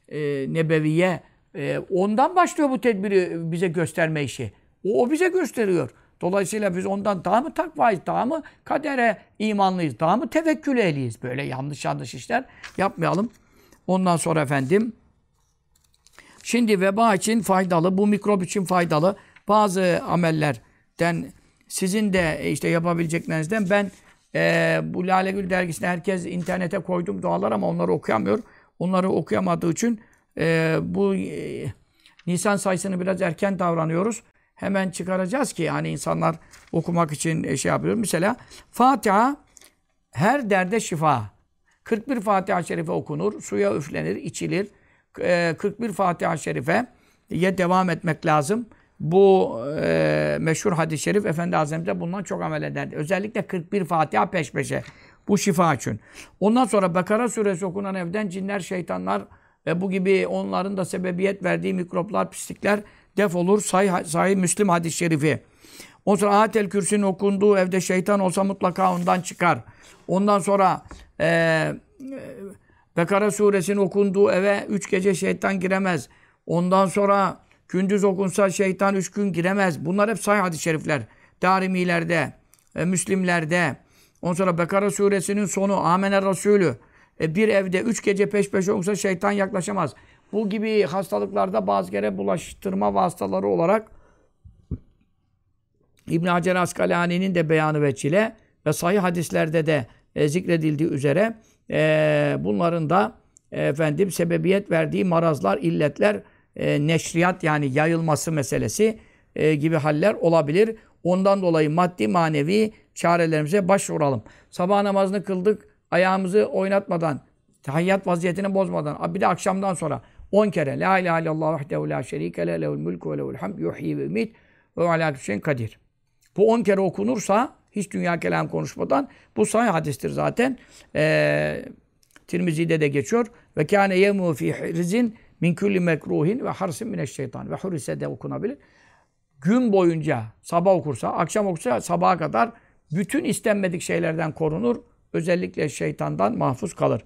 e, nebeviye e, ondan başlıyor bu tedbiri bize gösterme işi. O, o bize gösteriyor. Dolayısıyla biz ondan daha mı takvayız, daha mı kadere imanlıyız, daha mı tevekkül ehliyiz? Böyle yanlış yanlış işler yapmayalım. Ondan sonra efendim şimdi veba için faydalı, bu mikrop için faydalı bazı amellerden sizin de işte yapabileceklerinizden ben e, bu Lale Gül dergisine herkes internete koydum dualar ama onları okuyamıyor. Onları okuyamadığı için e, bu e, Nisan sayısını biraz erken davranıyoruz. Hemen çıkaracağız ki hani insanlar okumak için şey yapıyor. Mesela Fatiha her derde şifa. 41 Fatiha-i Şerife okunur, suya üflenir, içilir. E, 41 Fatiha-i Şerife ye devam etmek lazım. Bu e, meşhur hadis-i şerif Efendi Hazretleri bundan çok amel ederdi. Özellikle 41 Fatiha peş peşe. Bu şifa için. Ondan sonra Bekara suresi okunan evden cinler, şeytanlar ve bu gibi onların da sebebiyet verdiği mikroplar, pislikler def olur. Sahih, sahih Müslim hadis-i şerifi. Ondan sonra Ayetel Kürsi'nin okunduğu evde şeytan olsa mutlaka ondan çıkar. Ondan sonra e, e, Bekara suresinin okunduğu eve üç gece şeytan giremez. Ondan sonra gündüz okunsa şeytan üç gün giremez. Bunlar hep sahih hadis-i şerifler. Darimilerde, e, Müslimlerde. Ondan sonra Bekara suresinin sonu Amener Resulü. E, bir evde üç gece peş peşe olsa şeytan yaklaşamaz. Bu gibi hastalıklarda bazı kere bulaştırma vasıtaları olarak İbn Hacer Askalani'nin de beyanı veçile ve sahih hadislerde de e, zikredildiği üzere e, bunların da e, efendim sebebiyet verdiği marazlar, illetler, e, neşriyat yani yayılması meselesi e, gibi haller olabilir. Ondan dolayı maddi manevi çarelerimize başvuralım. Sabah namazını kıldık, ayağımızı oynatmadan, tahiyyat vaziyetini bozmadan, bir de akşamdan sonra 10 kere La ilahe illallah vahdehu la şerike le lehul mulku ve lehul hamd yuhyi ve ümit ve alâ şeyin kadir. Bu 10 kere okunursa hiç dünya kelam konuşmadan bu sahih hadistir zaten. Ee, Tirmizi'de de geçiyor. Ve kâne yemu fî hirzin min kulli mekruhin ve harsin mineşşeytan. Ve hurise de okunabilir. Gün boyunca sabah okursa, akşam okursa sabaha kadar bütün istenmedik şeylerden korunur. Özellikle şeytandan mahfuz kalır.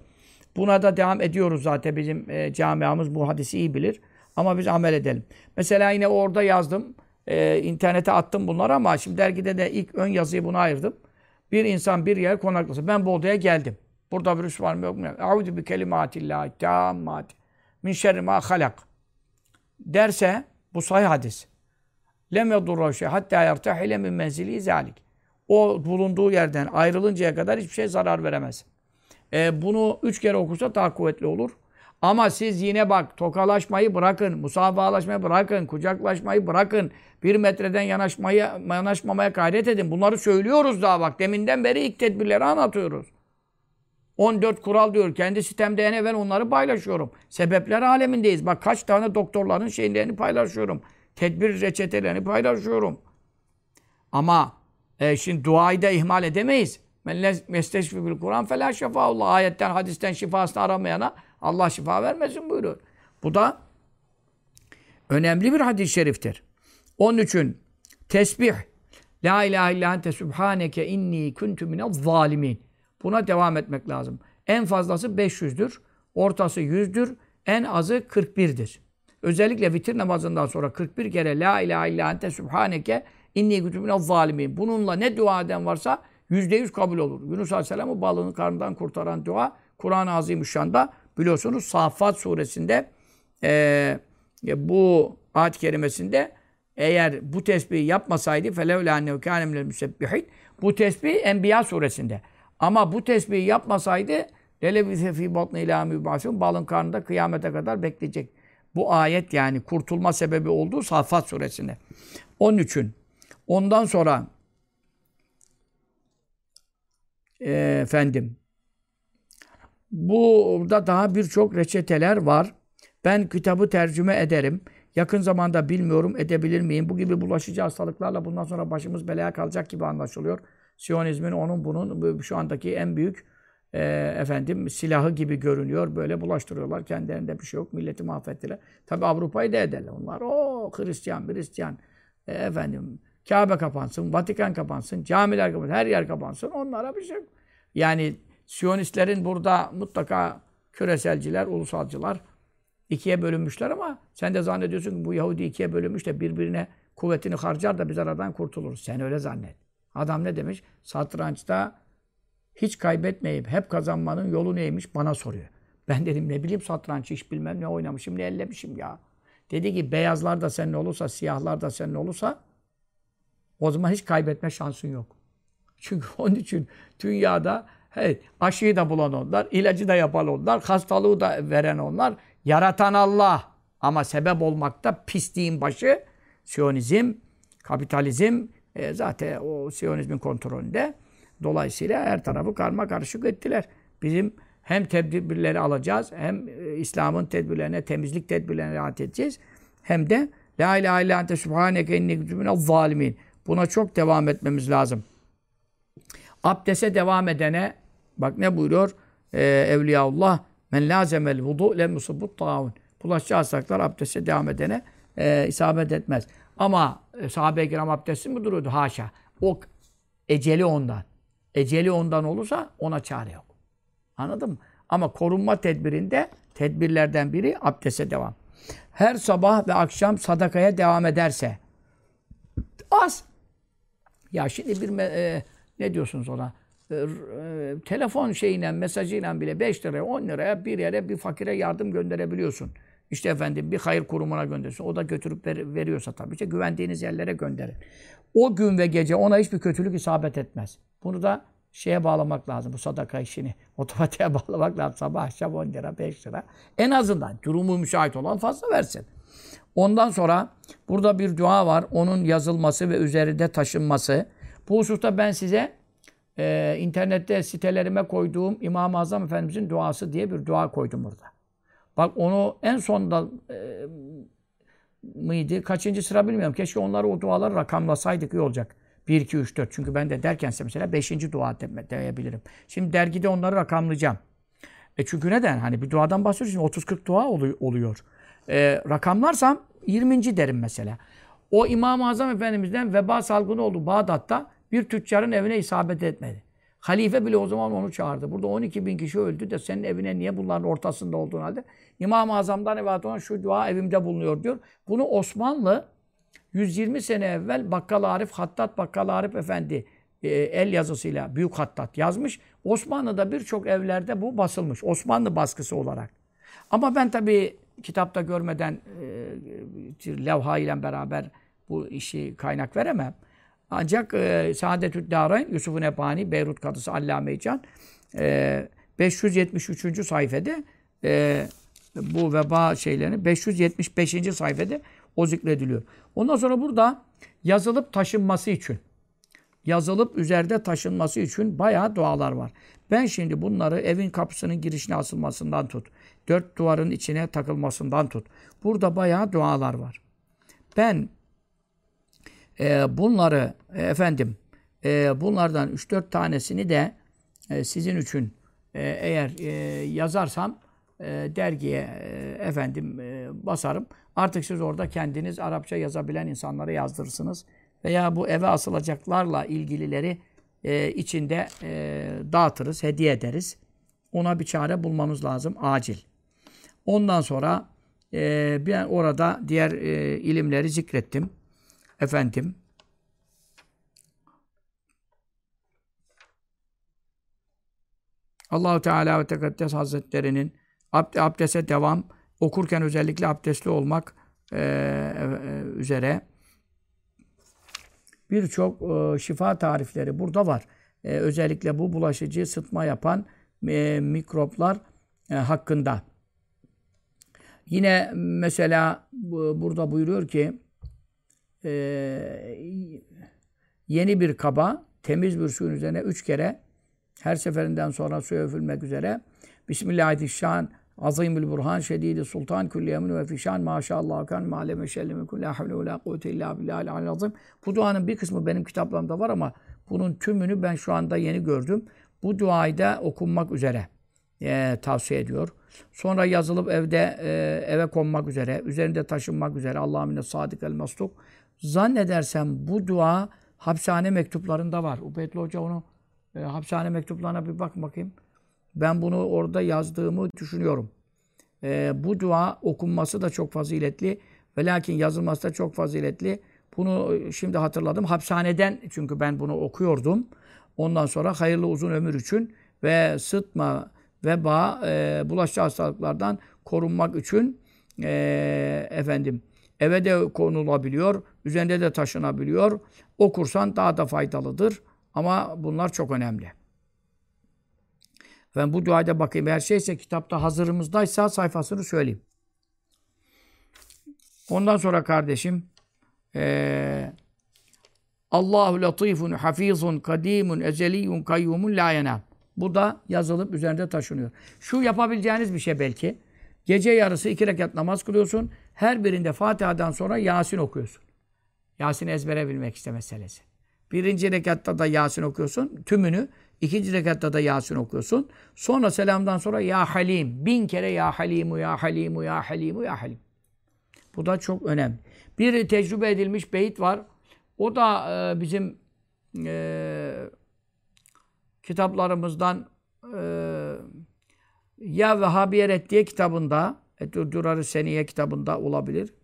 Buna da devam ediyoruz zaten. Bizim e, camiamız bu hadisi iyi bilir. Ama biz amel edelim. Mesela yine orada yazdım. E, internete attım bunları ama şimdi dergide de ilk ön yazıyı buna ayırdım. Bir insan bir yer konaklasın. Ben bu odaya geldim. Burada virüs var mı yok mu? Euzu bi kelimatillahi tammati min şerri ma halak. Derse bu sahih hadis. Lem yedurra şey hatta yertahile min menzili zalik. O bulunduğu yerden ayrılıncaya kadar hiçbir şey zarar veremez. E, bunu üç kere okursa daha kuvvetli olur. Ama siz yine bak tokalaşmayı bırakın, musafahalaşmayı bırakın, kucaklaşmayı bırakın. Bir metreden yanaşmayı, yanaşmamaya gayret edin. Bunları söylüyoruz daha bak. Deminden beri ilk tedbirleri anlatıyoruz. 14 kural diyor. Kendi sitemde en evvel onları paylaşıyorum. Sebepler alemindeyiz. Bak kaç tane doktorların şeylerini paylaşıyorum. Tedbir reçetelerini paylaşıyorum. Ama e, şimdi duayı da ihmal edemeyiz. Mesteşfi bil Kur'an felâ şefaullah. Ayetten, hadisten şifasını aramayana Allah şifa vermesin buyuruyor. Bu da önemli bir hadis-i şeriftir. Onun için tesbih La ilahe illa ente subhaneke inni kuntu minez zalimin. Buna devam etmek lazım. En fazlası 500'dür. Ortası 100'dür. En azı 41'dir. Özellikle vitir namazından sonra 41 kere La ilahe illa ente subhaneke inni kuntu minez zalimin. Bununla ne dua eden varsa %100 kabul olur. Yunus Aleyhisselam'ı balığın karnından kurtaran dua Kur'an-ı Azimüşşan'da biliyorsunuz Saffat suresinde e, bu ayet kerimesinde eğer bu tesbihi yapmasaydı felevle annehu kâne müsebbihin bu tesbih Enbiya suresinde. Ama bu tesbihi yapmasaydı lelebise fî batni ilâ mübâsûn balın karnında kıyamete kadar bekleyecek. Bu ayet yani kurtulma sebebi olduğu Saffat suresinde. Onun için ondan sonra e, efendim burada daha birçok reçeteler var. Ben kitabı tercüme ederim. Yakın zamanda bilmiyorum edebilir miyim? Bu gibi bulaşıcı hastalıklarla bundan sonra başımız belaya kalacak gibi anlaşılıyor. Siyonizmin onun bunun şu andaki en büyük e, efendim silahı gibi görünüyor. Böyle bulaştırıyorlar. Kendilerinde bir şey yok. Milleti mahvettiler. Tabi Avrupa'yı da ederler. Onlar o Hristiyan, Hristiyan e, efendim Kabe kapansın, Vatikan kapansın, camiler kapansın, her yer kapansın. Onlara bir şey. Yani Siyonistlerin burada mutlaka küreselciler, ulusalcılar ikiye bölünmüşler ama sen de zannediyorsun ki bu Yahudi ikiye bölünmüş de birbirine kuvvetini harcar da biz aradan kurtuluruz. Sen öyle zannet. Adam ne demiş? Satrançta hiç kaybetmeyip hep kazanmanın yolu neymiş? Bana soruyor. Ben dedim ne bileyim satranç hiç bilmem ne oynamışım ne ellemişim ya. Dedi ki beyazlar da senin olursa, siyahlar da senin olursa o zaman hiç kaybetme şansın yok. Çünkü onun için dünyada evet, aşıyı da bulan onlar, ilacı da yapan onlar, hastalığı da veren onlar, Yaratan Allah. Ama sebep olmakta pisliğin başı Siyonizm, kapitalizm e, zaten o Siyonizmin kontrolünde. Dolayısıyla her tarafı karma karışık ettiler. Bizim hem tedbirleri alacağız, hem e, İslam'ın tedbirlerine, temizlik tedbirlerine rahat edeceğiz. Hem de La ilahe illa ente subhaneke inni zalimin. Buna çok devam etmemiz lazım. Abdese devam edene bak ne buyuruyor? Ee, Evliyaullah Men lazemel vudu lem musubut taun. Bulaşıcı hastalıklar abdeste devam edene e, isabet etmez. Ama e, sahabe-i kiram abdestsiz mi duruyordu? Haşa. O eceli ondan. Eceli ondan olursa ona çare yok. Anladın mı? Ama korunma tedbirinde tedbirlerden biri abdeste devam. Her sabah ve akşam sadakaya devam ederse az. Ya şimdi bir e, ne diyorsunuz ona? E, e, telefon şeyiyle, mesajıyla bile 5 liraya, 10 liraya bir yere bir fakire yardım gönderebiliyorsun. İşte efendim bir hayır kurumuna gönderiyorsun. O da götürüp ver, veriyorsa tabii işte güvendiğiniz yerlere gönderin. O gün ve gece ona hiçbir kötülük isabet etmez. Bunu da şeye bağlamak lazım. Bu sadaka işini [laughs] otomatiğe bağlamak lazım. Sabah akşam 10 lira, 5 lira. En azından durumu müsait olan fazla versin. Ondan sonra burada bir dua var. Onun yazılması ve üzerinde taşınması. Bu hususta ben size e, internette sitelerime koyduğum İmam-ı Azam Efendimizin duası diye bir dua koydum burada. Bak onu en sonda e, mıydı? Kaçıncı sıra bilmiyorum. Keşke onları o duaları rakamlasaydık iyi olacak. 1, 2, 3, 4. Çünkü ben de derkense mesela 5. dua de, diyebilirim. Şimdi dergide onları rakamlayacağım. E çünkü neden? Hani bir duadan bahsediyoruz. 30-40 dua oluyor. E, rakamlarsam 20. derim mesela. O İmam-ı Azam Efendimiz'den veba salgını oldu Bağdat'ta bir tüccarın evine isabet etmedi. Halife bile o zaman onu çağırdı. Burada 12 bin kişi öldü de senin evine niye bunların ortasında olduğun halde? İmam-ı Azam'dan evet olan şu dua evimde bulunuyor diyor. Bunu Osmanlı 120 sene evvel Bakkal Arif Hattat Bakkal Arif Efendi e, el yazısıyla büyük hattat yazmış. Osmanlı'da birçok evlerde bu basılmış. Osmanlı baskısı olarak. Ama ben tabii kitapta görmeden e, levha ile beraber bu işi kaynak veremem. Ancak e, Saadetü Darayn, Yusuf Nebani, Beyrut Kadısı Allame Can e, 573. sayfede e, bu veba şeylerini 575. sayfede o zikrediliyor. Ondan sonra burada yazılıp taşınması için yazılıp üzerinde taşınması için bayağı dualar var. Ben şimdi bunları evin kapısının girişine asılmasından tut. Dört duvarın içine takılmasından tut. Burada bayağı dualar var. Ben e, bunları e, efendim e, bunlardan 3-4 tanesini de e, sizin için e, eğer e, yazarsam e, dergiye e, efendim e, basarım. Artık siz orada kendiniz Arapça yazabilen insanlara yazdırırsınız. Veya bu eve asılacaklarla ilgilileri e, içinde e, dağıtırız, hediye ederiz. Ona bir çare bulmamız lazım acil. Ondan sonra e, ben orada diğer e, ilimleri zikrettim. Efendim Allahu Teala ve Tekaddes Hazretlerinin abd abdeste devam okurken özellikle abdestli olmak e, e, üzere birçok e, şifa tarifleri burada var. E, özellikle bu bulaşıcı sıtma yapan e, mikroplar e, hakkında. Yine mesela bu, burada buyuruyor ki e, yeni bir kaba temiz bir suyun üzerine üç kere her seferinden sonra suya öfülmek üzere Bismillahirrahmanirrahim Azimül Burhan Şedidi Sultan Kulli Yemin ve Fişan Maşallah kan Maleme Şellemi Kulli Havle ve La Kuvvete İlla Billahil Alil Azim. Bu duanın bir kısmı benim kitaplarımda var ama bunun tümünü ben şu anda yeni gördüm. Bu duayı da okunmak üzere e, tavsiye ediyor. Sonra yazılıp evde e, eve konmak üzere, üzerinde taşınmak üzere Allah'ın sadık el mastuk. Zannedersem bu dua hapishane mektuplarında var. Ubeydullah Hoca onu e, hapishane mektuplarına bir bak bakayım. Ben bunu orada yazdığımı düşünüyorum. E, bu dua okunması da çok faziletli. Ve lakin yazılması da çok faziletli. Bunu e, şimdi hatırladım. Hapishaneden çünkü ben bunu okuyordum. Ondan sonra hayırlı uzun ömür için ve sıtma, veba, e, bulaşıcı hastalıklardan korunmak için e, efendim eve de konulabiliyor, üzerinde de taşınabiliyor. Okursan daha da faydalıdır. Ama bunlar çok önemli. Ben bu duayda bakayım. Eğer şeyse kitapta hazırımızdaysa sayfasını söyleyeyim. Ondan sonra kardeşim ee, Allahu latifun, hafizun, kadimun, ezeliyun, kayyumun la yenam. Bu da yazılıp üzerinde taşınıyor. Şu yapabileceğiniz bir şey belki. Gece yarısı iki rekat namaz kılıyorsun. Her birinde Fatiha'dan sonra Yasin okuyorsun. Yasin ezbere bilmek işte meselesi. Birinci rekatta da Yasin okuyorsun. Tümünü. İkinci rekatta da Yasin okuyorsun. Sonra selamdan sonra Ya Halim. Bin kere Ya Halimu, Ya Halimu, Ya Halimu, Ya Halim. Bu da çok önemli. Bir tecrübe edilmiş beyit var. O da e, bizim e, kitaplarımızdan e, Ya Vehhabiye Reddiye kitabında Durar-ı Seniye kitabında olabilir.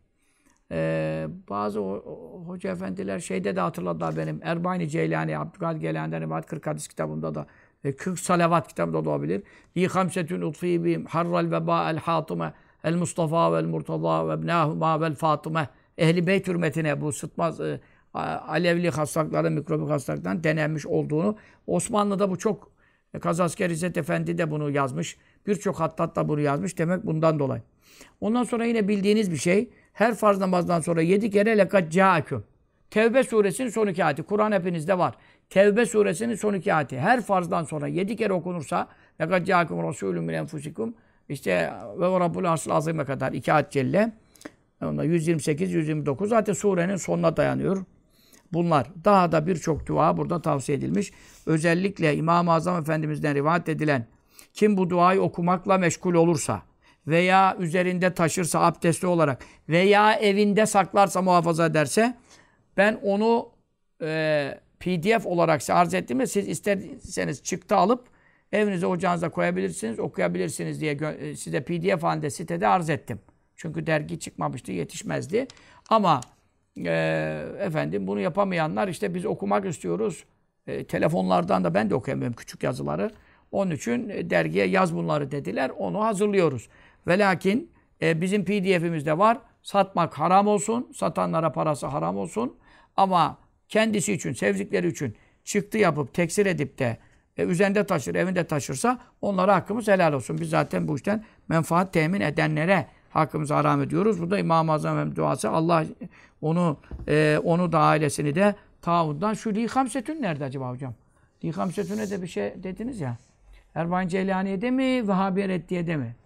Ee, bazı ho hoca efendiler şeyde de hatırladılar benim. Erbaini Ceylani, Abdülkadir Geylani'den Rivat 40 hadis kitabında da e, 40 salavat kitabında da olabilir. Li hamsetün utfi bihim harral veba el hatime el Mustafa vel Murtaza ve ibnahuma vel Fatıme. Ehli Beyt hürmetine bu sıtmaz e, alevli hastalıkların, mikrobik hastalıktan denenmiş olduğunu Osmanlı'da bu çok e, Kazasker İzzet Efendi de bunu yazmış. Birçok hattat da bunu yazmış. Demek bundan dolayı. Ondan sonra yine bildiğiniz bir şey her farz namazdan sonra yedi kere lekat câeküm. Tevbe suresinin son iki ayeti. Kur'an hepinizde var. Tevbe suresinin son iki ayeti. Her farzdan sonra yedi kere okunursa lekat câeküm rasûlüm min enfusikum işte ve Rabbul Arşıl Azim'e kadar iki ayet celle. Onda 128, 129 zaten surenin sonuna dayanıyor. Bunlar. Daha da birçok dua burada tavsiye edilmiş. Özellikle İmam-ı Azam Efendimiz'den rivayet edilen kim bu duayı okumakla meşgul olursa, veya üzerinde taşırsa abdestli olarak veya evinde saklarsa muhafaza ederse ben onu e, pdf olarak size arz ettim siz isterseniz çıktı alıp evinize ocağınıza koyabilirsiniz, okuyabilirsiniz diye e, size pdf halinde sitede arz ettim. Çünkü dergi çıkmamıştı, yetişmezdi. Ama e, efendim bunu yapamayanlar işte biz okumak istiyoruz. E, telefonlardan da ben de okuyamıyorum küçük yazıları. Onun için e, dergiye yaz bunları dediler. Onu hazırlıyoruz. Ve lakin e, bizim pdf'imizde var. Satmak haram olsun. Satanlara parası haram olsun. Ama kendisi için, sevdikleri için çıktı yapıp, teksir edip de e, üzerinde taşır, evinde taşırsa onlara hakkımız helal olsun. Biz zaten bu işten menfaat temin edenlere hakkımızı haram ediyoruz. Bu da İmam-ı Azam duası. Allah onu e, onu da ailesini de taundan şu li hamsetün nerede acaba hocam? Li hamsetüne de bir şey dediniz ya. Erbain Ceylani'ye de mi? Vehhabi Reddiye de mi?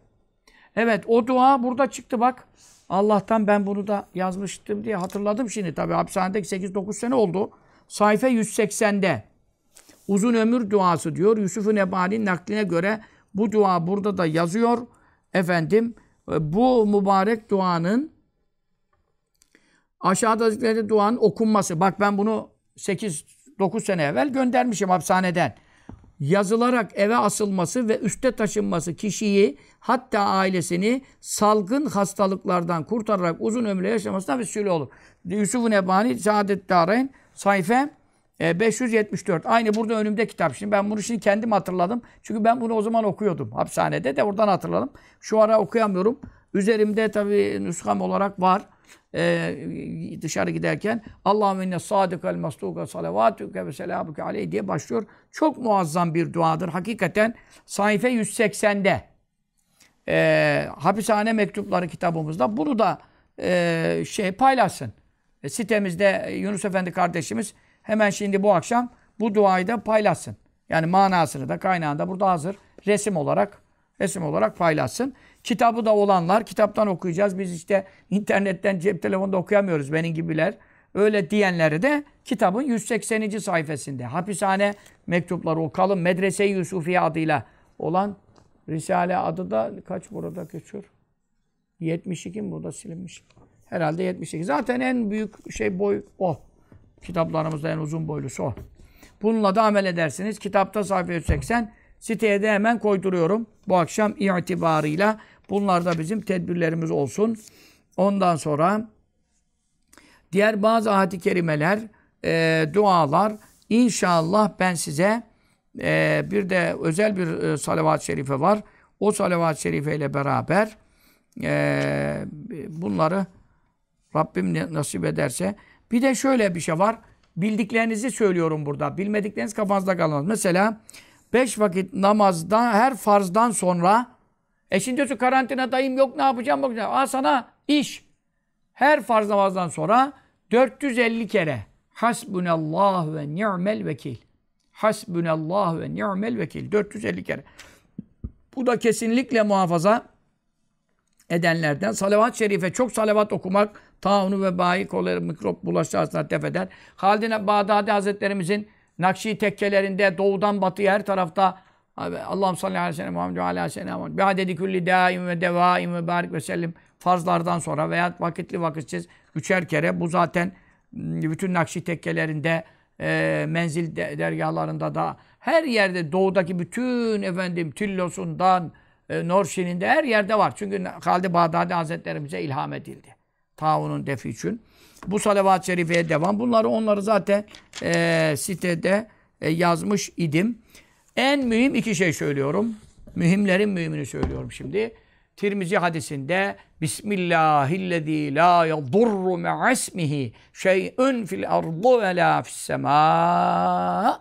Evet o dua burada çıktı bak. Allah'tan ben bunu da yazmıştım diye hatırladım şimdi. Tabi hapishanedeki 8-9 sene oldu. Sayfa 180'de. Uzun ömür duası diyor. Yusuf-u Nebani'nin nakline göre bu dua burada da yazıyor. efendim e, bu mübarek duanın aşağıda zikredildiği duanın okunması. Bak ben bunu 8-9 sene evvel göndermişim hapishaneden. Yazılarak eve asılması ve üste taşınması kişiyi hatta ailesini salgın hastalıklardan kurtararak uzun ömürle yaşamasına vesile olur. Yusuf-u Nebani Saadet Darayn sayfa e, 574. Aynı burada önümde kitap. Şimdi ben bunu şimdi kendim hatırladım. Çünkü ben bunu o zaman okuyordum. Hapishanede de oradan hatırladım. Şu ara okuyamıyorum. Üzerimde tabii nüsham olarak var. Ee, dışarı giderken Allahümme inne sadıkal masduka salavatuke ve selamuke aleyh diye başlıyor. Çok muazzam bir duadır. Hakikaten sayfa 180'de e, hapishane mektupları kitabımızda bunu da e, şey paylaşsın. E, sitemizde Yunus Efendi kardeşimiz hemen şimdi bu akşam bu duayı da paylaşsın. Yani manasını da kaynağında da burada hazır resim olarak resim olarak paylaşsın. Kitabı da olanlar kitaptan okuyacağız. Biz işte internetten cep telefonunda okuyamıyoruz benim gibiler. Öyle diyenleri de kitabın 180. sayfasında hapishane mektupları o kalın Medrese-i Yusufiye adıyla olan Risale adı da kaç burada geçiyor? 72 mi burada silinmiş? Herhalde 72. Zaten en büyük şey boy o. Kitaplarımızda en uzun boylusu o. Bununla da amel edersiniz. Kitapta sayfa 180. Siteye de hemen koyduruyorum. Bu akşam itibarıyla bunlar da bizim tedbirlerimiz olsun. Ondan sonra diğer bazı ayet-i kerimeler, e, dualar inşallah ben size e, bir de özel bir e, salavat-ı şerife var. O salavat-ı şerife ile beraber e, bunları Rabbim nasip ederse. Bir de şöyle bir şey var. Bildiklerinizi söylüyorum burada. Bilmedikleriniz kafanızda kalmaz. Mesela beş vakit namazdan her farzdan sonra e şimdi diyorsun karantinadayım yok ne yapacağım bakacağım. Aa sana iş. Her farz namazdan sonra 450 kere Hasbunallah ve ni'mel vekil. Hasbunallah ve ni'mel vekil. 450 kere. Bu da kesinlikle muhafaza edenlerden. Salavat-ı şerife çok salavat okumak taunu ve bayi kolları mikrop bulaşacağına def eder. Haldine Bağdadi Hazretlerimizin Nakşi tekkelerinde doğudan batıya her tarafta Allah'ım salli aleyhi ve sellem Muhammed ve aleyhi ve sellem. Bi adedi külli daim ve devaim ve barik ve sellim farzlardan sonra veya vakitli vakitsiz üçer kere bu zaten bütün Nakşi tekkelerinde e, menzil dergahlarında da her yerde doğudaki bütün efendim Tillosundan e, Norşin'inde her yerde var. Çünkü Halid Bağdadi Hazretlerimize ilham edildi. Taunun defi için. Bu salavat-ı şerifeye devam. Bunları onları zaten e, sitede e, yazmış idim. En mühim iki şey söylüyorum. Mühimlerin mühimini söylüyorum şimdi. Tirmizi hadisinde Bismillahillezî la yadurru me'asmihi şey'ün fil ardı ve la fissemâ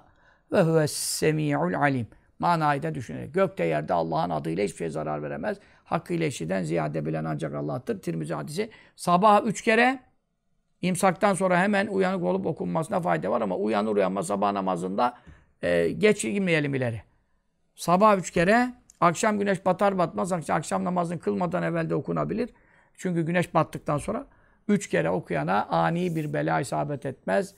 ve huves-semî'ul alim. Manayı da düşünerek. Gökte yerde Allah'ın adıyla hiçbir şey zarar veremez. Hakkıyla eşiden ziyade bilen ancak Allah'tır. Tirmizi hadisi. Sabah üç kere imsaktan sonra hemen uyanık olup okunmasına fayda var ama uyanır uyanmaz sabah namazında e, geç girmeyelim ileri. Sabah üç kere, akşam güneş batar batmaz, akşam namazını kılmadan evvel de okunabilir. Çünkü güneş battıktan sonra üç kere okuyana ani bir bela isabet etmez.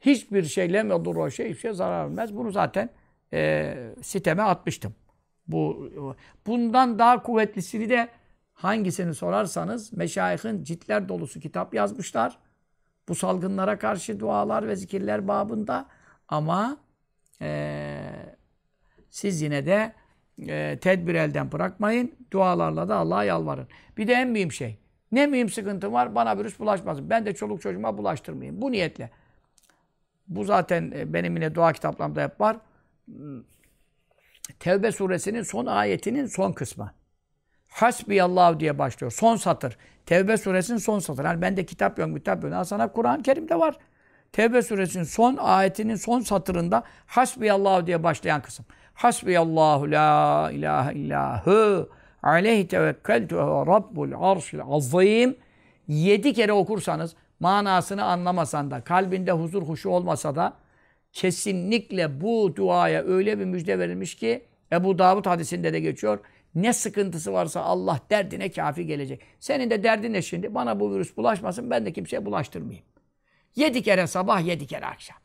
Hiçbir şeyle olur o şey, hiçbir şey zarar vermez. Bunu zaten e, siteme atmıştım. Bu bundan daha kuvvetlisini de hangisini sorarsanız meşayihin ciltler dolusu kitap yazmışlar. Bu salgınlara karşı dualar ve zikirler babında ama e, siz yine de e, tedbir elden bırakmayın. Dualarla da Allah'a yalvarın. Bir de en mühim şey. Ne mühim sıkıntı var? Bana virüs bulaşmasın. Ben de çoluk çocuğuma bulaştırmayayım. Bu niyetle. Bu zaten e, benim yine dua kitaplarımda hep var. Tevbe suresinin son ayetinin son kısmı. Hasbiyallahu diye başlıyor. Son satır. Tevbe suresinin son satır. Yani bende kitap yok, kitap yok. Sana Kur'an-ı Kerim'de var. Tevbe suresinin son ayetinin son satırında Hasbiyallahu diye başlayan kısım. Hasbiyallahu la ilahe illahu aleyhi tevekkeltu ve rabbul arşil azim. Yedi kere okursanız manasını anlamasan da kalbinde huzur huşu olmasa da kesinlikle bu duaya öyle bir müjde verilmiş ki Ebu Davud hadisinde de geçiyor. Ne sıkıntısı varsa Allah derdine kafi gelecek. Senin de derdin ne şimdi? Bana bu virüs bulaşmasın ben de kimseye bulaştırmayayım. Yedi kere sabah, yedi kere akşam.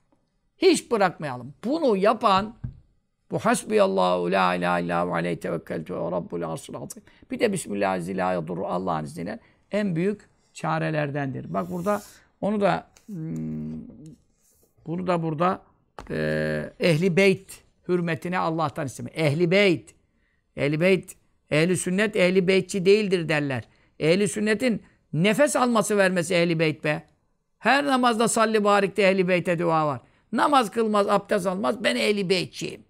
Hiç bırakmayalım. Bunu yapan Bu hasbiyallahu la ilahe illa ve aleyhi tevekkeltu ve rabbul arşil azim. Bir de Bismillahirrahmanirrahim Allah'ın izniyle en büyük çarelerdendir. Bak burada onu da hmm, bunu da burada e, ehli beyt hürmetine Allah'tan istemek. Ehli beyt. Ehli beyt. Ehli sünnet ehli beytçi değildir derler. Ehli sünnetin nefes alması vermesi ehli beyt be. Her namazda salli barikte ehli beyte dua var. Namaz kılmaz, abdest almaz. Ben ehli beytçiyim.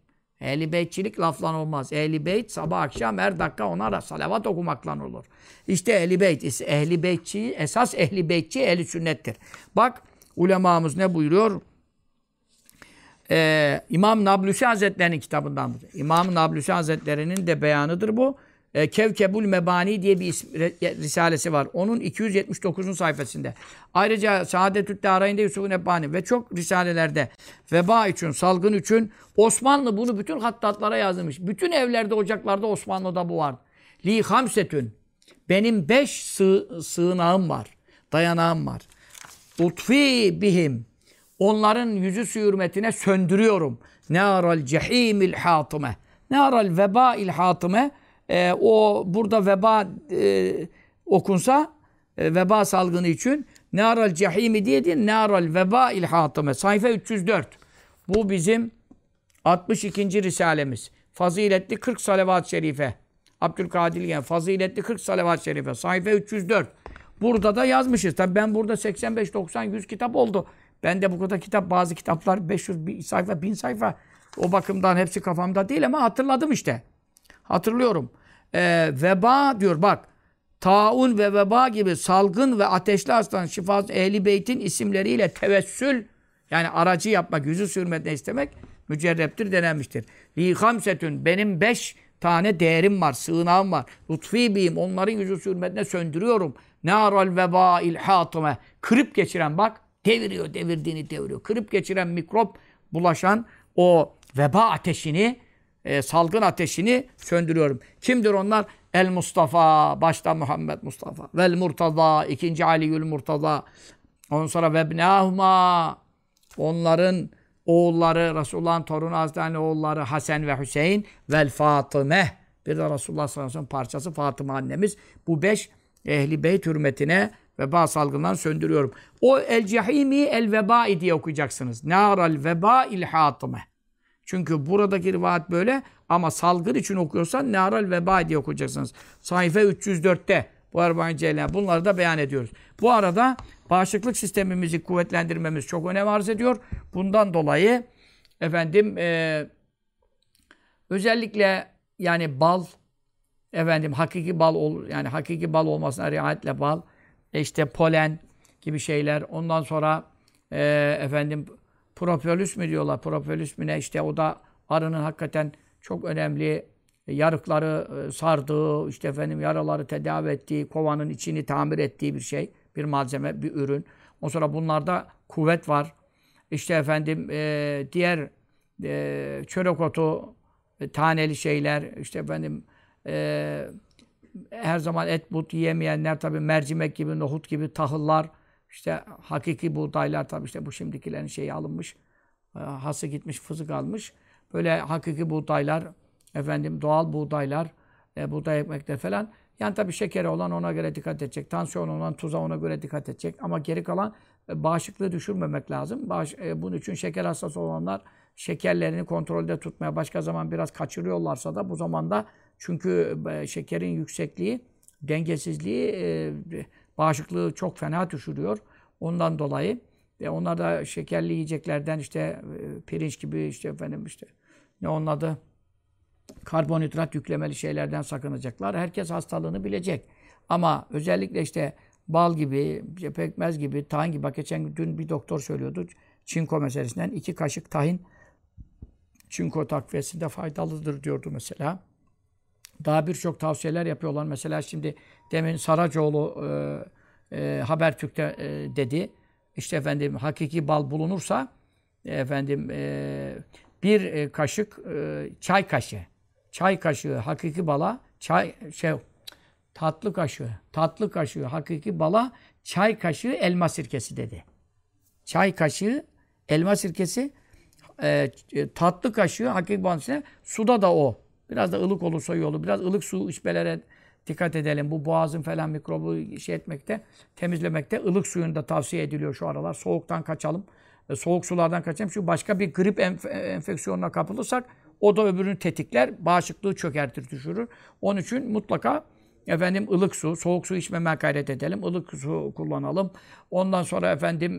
Ehli beytçilik laflan olmaz. Ehli beyt sabah akşam her dakika ona da salavat okumakla olur. İşte ehli beyt. Ehli beytçi, esas ehli beytçi ehli sünnettir. Bak ulemamız ne buyuruyor? Ee, İmam Nablusi Hazretleri'nin kitabından. İmam Nablusi Hazretleri'nin de beyanıdır bu. Ee, Kevkebul Mebani diye bir isim, risalesi var. Onun 279. sayfasında. Ayrıca Saadetül Darayinde Yusuf Nebani ve çok risalelerde veba için, salgın için Osmanlı bunu bütün hattatlara yazmış. Bütün evlerde, ocaklarda Osmanlı'da bu var. Li hamsetün. Benim beş sığ, sığınağım var. Dayanağım var. Utfi bihim. Onların yüzü su hürmetine söndürüyorum. Nâral cehîmil hâtıme. Nâral vebâil hâtıme. Ee, o burada veba e, okunsa e, veba salgını için Nâral cehîmi diye değil. Nâral vebâil hâtıme. Sayfa 304. Bu bizim 62. risalemiz. Faziletli 40 salavat-ı şerife. Abdülkadir yani faziletli 40 salavat-ı şerife. Sayfa 304. Burada da yazmışız. Tabii ben burada 85, 90, 100 kitap oldu. Ben de bu kadar kitap, bazı kitaplar 500 bir sayfa, 1000 sayfa. O bakımdan hepsi kafamda değil ama hatırladım işte. Hatırlıyorum. Ee, veba diyor bak. Taun ve veba gibi salgın ve ateşli hastalık şifası ehli beytin isimleriyle tevessül yani aracı yapmak, yüzü sürmeden istemek mücerreptir denenmiştir. Li hamsetün benim beş tane değerim var, sığınağım var. Lutfi biyim onların yüzü sürmedine söndürüyorum. Nâral vebâil hâtıme. Kırıp geçiren bak deviriyor, devirdiğini deviriyor. Kırıp geçiren mikrop bulaşan o veba ateşini, e, salgın ateşini söndürüyorum. Kimdir onlar? El Mustafa, başta Muhammed Mustafa. Vel Murtaza, ikinci Aliül Murtaza. Ondan sonra vebnâhuma, onların oğulları, Resulullah'ın torunu Hazreti oğulları Hasan ve Hüseyin vel Fatıme. Bir de Resulullah sallallahu aleyhi ve sellem parçası Fatıma annemiz. Bu beş ehli beyt hürmetine veba salgından söndürüyorum. O el cehimi el vebai diye okuyacaksınız. Naral veba il hatıme. Çünkü buradaki rivayet böyle ama salgın için okuyorsan naral veba diye okuyacaksınız. Sayfa 304'te bu Erbain Ceylan. Bunları da beyan ediyoruz. Bu arada bağışıklık sistemimizi kuvvetlendirmemiz çok önem arz ediyor. Bundan dolayı efendim e, özellikle yani bal efendim hakiki bal ol yani hakiki bal olmasına riayetle bal işte polen gibi şeyler ondan sonra e, efendim propolis mi diyorlar propolis mi ne işte o da arının hakikaten çok önemli yarıkları e, sardığı, işte efendim yaraları tedavi ettiği, kovanın içini tamir ettiği bir şey, bir malzeme, bir ürün. O sonra bunlarda kuvvet var. İşte efendim e, diğer e, çörek otu, e, taneli şeyler, işte efendim e, her zaman et but yiyemeyenler tabii mercimek gibi, nohut gibi tahıllar, işte hakiki buğdaylar tabii işte bu şimdikilerin şeyi alınmış, e, hası gitmiş, fızık almış. Böyle hakiki buğdaylar, efendim doğal buğdaylar, e, buğday ekmekler falan. Yani tabii şekeri olan ona göre dikkat edecek. Tansiyon olan tuza ona göre dikkat edecek. Ama geri kalan e, bağışıklığı düşürmemek lazım. Bağış, e, bunun için şeker hastası olanlar şekerlerini kontrolde tutmaya başka zaman biraz kaçırıyorlarsa da bu zamanda çünkü e, şekerin yüksekliği, dengesizliği e, bağışıklığı çok fena düşürüyor. Ondan dolayı e, onlar da şekerli yiyeceklerden işte e, pirinç gibi işte efendim işte ne onun adı karbonhidrat yüklemeli şeylerden sakınacaklar. Herkes hastalığını bilecek. Ama özellikle işte bal gibi, pekmez gibi, tahin gibi. Bak geçen dün bir doktor söylüyordu. Çinko meselesinden iki kaşık tahin çinko takviyesinde faydalıdır diyordu mesela. Daha birçok tavsiyeler yapıyorlar. Mesela şimdi demin Saracoğlu e, e, Habertürk'te e, dedi. İşte efendim hakiki bal bulunursa efendim e, bir e, kaşık e, çay kaşığı çay kaşığı hakiki bala, çay şey tatlı kaşığı, tatlı kaşığı hakiki bala, çay kaşığı elma sirkesi dedi. Çay kaşığı elma sirkesi e, e, tatlı kaşığı hakiki bandisine suda da o. Biraz da ılık olursa iyi olur. Biraz ılık su içmelere dikkat edelim. Bu boğazın falan mikrobu şey etmekte, temizlemekte ılık suyun da tavsiye ediliyor şu aralar. Soğuktan kaçalım. E, soğuk sulardan kaçalım. Çünkü başka bir grip enf- enfeksiyonuna kapılırsak o da öbürünü tetikler. Bağışıklığı çökertir, düşürür. Onun için mutlaka efendim ılık su, soğuk su içmemeye gayret edelim. Ilık su kullanalım. Ondan sonra efendim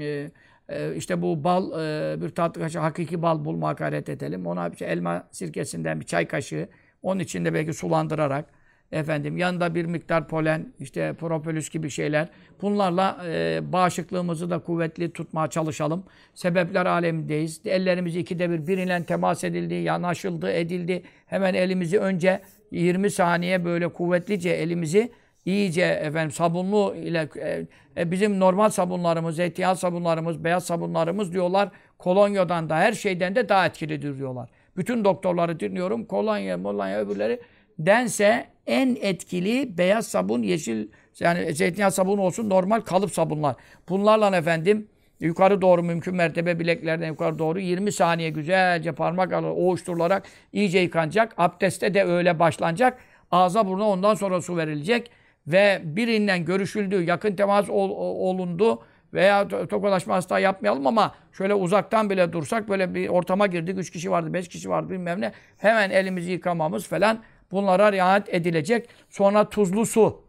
e, e, işte bu bal, e, bir tatlı kaşığı hakiki bal bulmaya gayret edelim. Ona bir şey, elma sirkesinden bir çay kaşığı, onun içinde belki sulandırarak, efendim yanında bir miktar polen, işte propolis gibi şeyler. Bunlarla e, bağışıklığımızı da kuvvetli tutmaya çalışalım. Sebepler alemindeyiz. Ellerimizi ikide bir biriyle temas edildi, yanaşıldı, edildi. Hemen elimizi önce 20 saniye böyle kuvvetlice elimizi iyice efendim sabunlu ile e, e, bizim normal sabunlarımız, zeytinyağı sabunlarımız, beyaz sabunlarımız diyorlar kolonyadan da her şeyden de daha etkilidir diyorlar. Bütün doktorları dinliyorum. Kolonya, molonya öbürleri dense en etkili beyaz sabun, yeşil yani zeytinyağı sabunu olsun normal kalıp sabunlar. Bunlarla efendim yukarı doğru mümkün mertebe bileklerden yukarı doğru 20 saniye güzelce parmak alır, oğuşturularak iyice yıkanacak. Abdeste de öyle başlanacak. Ağza buruna ondan sonra su verilecek ve birinden görüşüldü, yakın temas ol, olundu veya tokalaşma hasta yapmayalım ama şöyle uzaktan bile dursak böyle bir ortama girdik. Üç kişi vardı, beş kişi vardı bilmem ne. Hemen elimizi yıkamamız falan bunlara riayet edilecek. Sonra tuzlu su.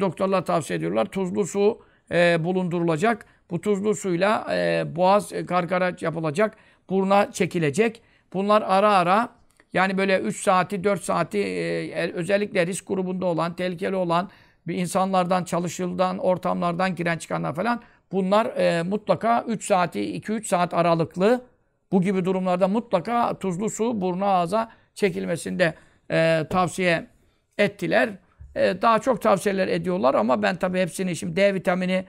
Doktorlar tavsiye ediyorlar. Tuzlu su e, bulundurulacak. Bu tuzlu suyla e, boğaz e, gargara yapılacak. Buruna çekilecek. Bunlar ara ara yani böyle 3 saati 4 saati e, özellikle risk grubunda olan, tehlikeli olan bir insanlardan, çalışılan ortamlardan giren çıkanlar falan bunlar e, mutlaka 3 saati 2-3 saat aralıklı bu gibi durumlarda mutlaka tuzlu su buruna ağza çekilmesinde e, tavsiye ettiler. E, daha çok tavsiyeler ediyorlar ama ben tabii hepsini şimdi D vitamini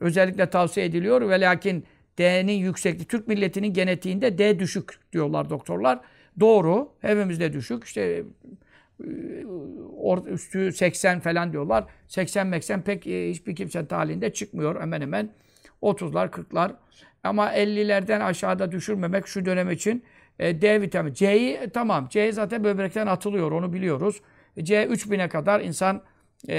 özellikle tavsiye ediliyor ve lakin D'nin yüksekliği Türk milletinin genetiğinde D düşük diyorlar doktorlar. Doğru. Hepimizde düşük. İşte üstü 80 falan diyorlar. 80-80 pek e, hiçbir kimse talihinde çıkmıyor hemen hemen. 30'lar, 40'lar. Ama 50'lerden aşağıda düşürmemek şu dönem için e, D vitamini. C'yi tamam. C zaten böbrekten atılıyor. Onu biliyoruz. C 3000'e kadar insan e,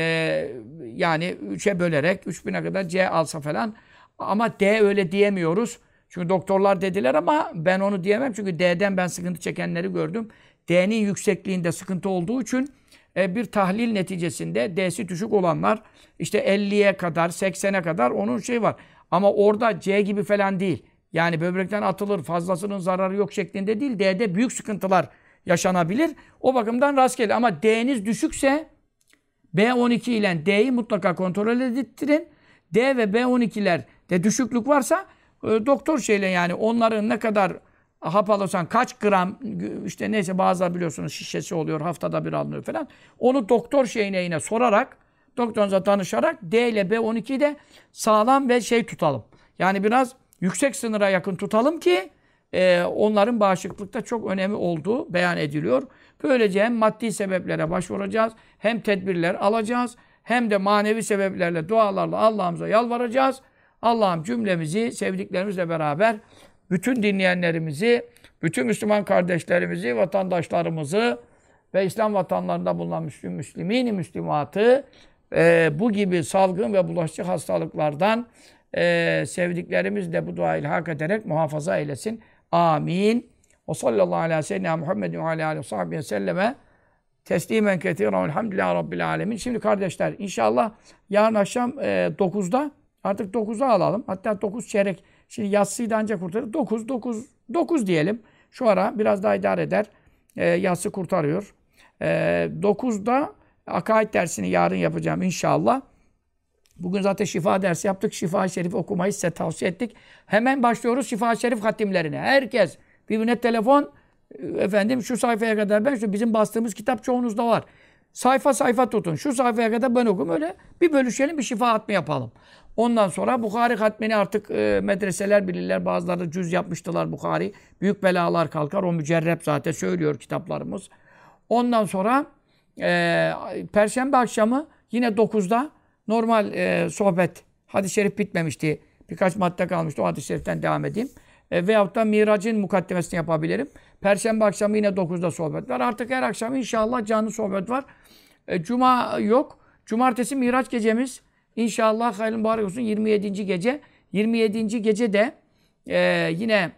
yani 3'e bölerek 3000'e kadar C alsa falan. Ama D öyle diyemiyoruz. Çünkü doktorlar dediler ama ben onu diyemem. Çünkü D'den ben sıkıntı çekenleri gördüm. D'nin yüksekliğinde sıkıntı olduğu için e, bir tahlil neticesinde D'si düşük olanlar işte 50'ye kadar, 80'e kadar onun şey var. Ama orada C gibi falan değil. Yani böbrekten atılır, fazlasının zararı yok şeklinde değil. D'de büyük sıkıntılar yaşanabilir. O bakımdan rastgele. Ama D'niz düşükse B12 ile D'yi mutlaka kontrol ettirin. D ve B12'ler de düşüklük varsa e, doktor şeyle yani onların ne kadar hap alırsan kaç gram işte neyse bazıları biliyorsunuz şişesi oluyor haftada bir alınıyor falan. Onu doktor şeyine yine sorarak doktorunuza danışarak D ile B12'yi de sağlam ve şey tutalım. Yani biraz yüksek sınıra yakın tutalım ki e, onların bağışıklıkta çok önemli olduğu beyan ediliyor. Böylece hem maddi sebeplere başvuracağız, hem tedbirler alacağız, hem de manevi sebeplerle, dualarla Allah'ımıza yalvaracağız. Allah'ım cümlemizi sevdiklerimizle beraber bütün dinleyenlerimizi, bütün Müslüman kardeşlerimizi, vatandaşlarımızı ve İslam vatanlarında bulunan Müslüm, Müslümini Müslümatı e, bu gibi salgın ve bulaşıcı hastalıklardan e, sevdiklerimiz de bu duayı hak ederek muhafaza eylesin. Amin. O sallallahu aleyhi ve sellem Muhammedin ve aleyhi ve selleme teslimen ketiren elhamdülillahi rabbil alemin. Şimdi kardeşler inşallah yarın akşam e, 9'da artık 9'a alalım. Hatta 9 çeyrek. Şimdi yatsıyı da ancak kurtarır. 9, 9, 9 diyelim. Şu ara biraz daha idare eder. E, yatsı kurtarıyor. E, 9'da akaid dersini yarın yapacağım inşallah. Bugün zaten şifa dersi yaptık. Şifa-i Şerif okumayı size tavsiye ettik. Hemen başlıyoruz Şifa-i Şerif hatimlerine. Herkes birbirine telefon efendim şu sayfaya kadar ben şu bizim bastığımız kitap çoğunuzda var. Sayfa sayfa tutun. Şu sayfaya kadar ben okum öyle. Bir bölüşelim bir şifa hatmi yapalım. Ondan sonra Bukhari hatmini artık e, medreseler bilirler. Bazıları cüz yapmıştılar Bukhari. Büyük belalar kalkar. O mücerrep zaten söylüyor kitaplarımız. Ondan sonra e, Perşembe akşamı yine 9'da normal e, sohbet. Hadis-i şerif bitmemişti. Birkaç madde kalmıştı. O hadis-i şeriften devam edeyim. E, veyahut da Mirac'ın mukaddemesini yapabilirim. Perşembe akşamı yine 9'da sohbet var. Artık her akşam inşallah canlı sohbet var. E, Cuma yok. Cumartesi Miraç gecemiz. İnşallah hayırlı mübarek olsun 27. gece. 27. gece de e, yine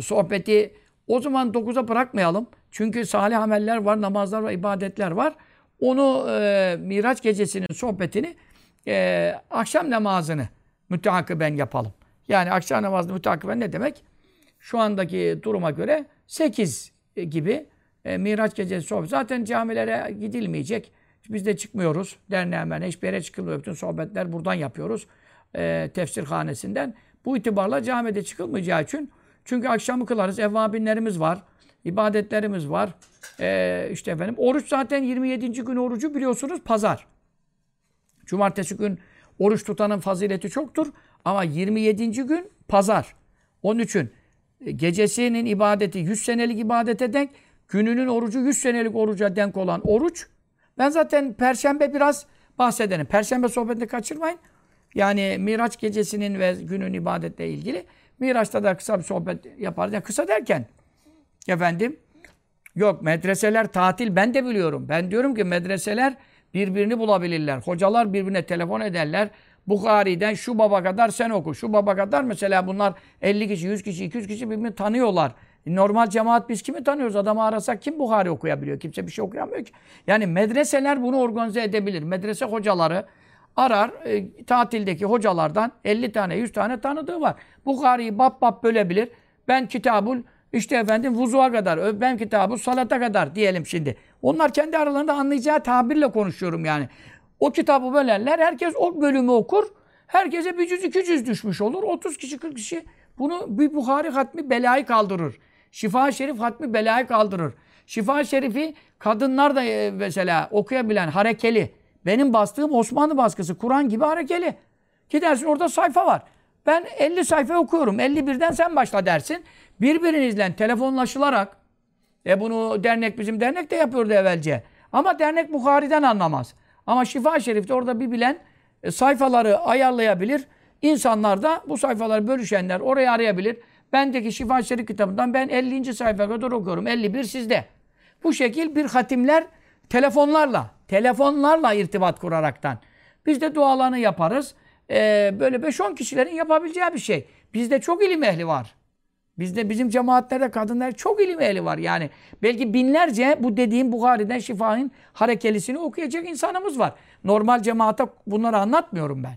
sohbeti o zaman 9'a bırakmayalım. Çünkü salih ameller var, namazlar var, ibadetler var. Onu e, Miraç gecesinin sohbetini e, akşam namazını müteakiben yapalım. Yani akşam namazını müteakiben ne demek? Şu andaki duruma göre 8 gibi e, Miraç gecesi sohbet. Zaten camilere gidilmeyecek. Biz de çıkmıyoruz. Derneğimen hiçbir yere çıkılmıyor. Bütün sohbetler buradan yapıyoruz. E, tefsir hanesinden. Bu itibarla camide çıkılmayacağı için çünkü akşamı kılarız. Evvabinlerimiz var. ibadetlerimiz var. E, işte efendim oruç zaten 27. gün orucu biliyorsunuz pazar. Cumartesi gün oruç tutanın fazileti çoktur. Ama 27. gün pazar. Onun için e, gecesinin ibadeti 100 senelik ibadete denk, gününün orucu 100 senelik oruca denk olan oruç. Ben zaten perşembe biraz bahsedelim. Perşembe sohbetini kaçırmayın. Yani Miraç gecesinin ve günün ibadetle ilgili. Miraç'ta da kısa bir sohbet yaparız. Yani kısa derken efendim yok medreseler tatil ben de biliyorum. Ben diyorum ki medreseler birbirini bulabilirler. Hocalar birbirine telefon ederler. Bukhari'den şu baba kadar sen oku. Şu baba kadar mesela bunlar 50 kişi, 100 kişi, 200 kişi birbirini tanıyorlar. Normal cemaat biz kimi tanıyoruz? Adamı arasak kim Bukhari okuyabiliyor? Kimse bir şey okuyamıyor ki. Yani medreseler bunu organize edebilir. Medrese hocaları arar e, tatildeki hocalardan 50 tane 100 tane tanıdığı var. Bukhari'yi bab bab bölebilir. Ben kitabul işte efendim vuzuğa kadar, ben kitabı salata kadar diyelim şimdi. Onlar kendi aralarında anlayacağı tabirle konuşuyorum yani. O kitabı bölerler, herkes o bölümü okur. Herkese bir cüz iki cüz düşmüş olur. 30 kişi 40 kişi bunu bir Bukhari hatmi belayı kaldırır. Şifa Şerif hatmi belayı kaldırır. Şifa Şerif'i kadınlar da e, mesela okuyabilen harekeli. Benim bastığım Osmanlı baskısı Kur'an gibi harekeli. Gidersin orada sayfa var. Ben 50 sayfa okuyorum. 51'den sen başla dersin. Birbirinizle telefonlaşılarak e bunu dernek bizim dernek de yapıyordu evvelce. Ama dernek Bukhari'den anlamaz. Ama Şifa Şerif'te orada bir bilen e, sayfaları ayarlayabilir. İnsanlar da bu sayfaları bölüşenler oraya arayabilir. Bendeki Şifa Şerif kitabından ben 50. sayfa kadar okuyorum. 51 sizde. Bu şekil bir hatimler telefonlarla, telefonlarla irtibat kuraraktan. Biz de dualarını yaparız. Ee, böyle 5-10 kişilerin yapabileceği bir şey. Bizde çok ilim ehli var. Bizde bizim cemaatlerde kadınlar çok ilim ehli var. Yani belki binlerce bu dediğim Bukhari'den şifanın harekelisini okuyacak insanımız var. Normal cemaate bunları anlatmıyorum ben.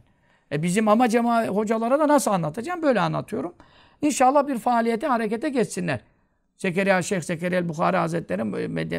E bizim ama cemaat hocalara da nasıl anlatacağım? Böyle anlatıyorum. İnşallah bir faaliyete, harekete geçsinler. Zekeriya Şeyh Zekeriya Bukhari Hazretleri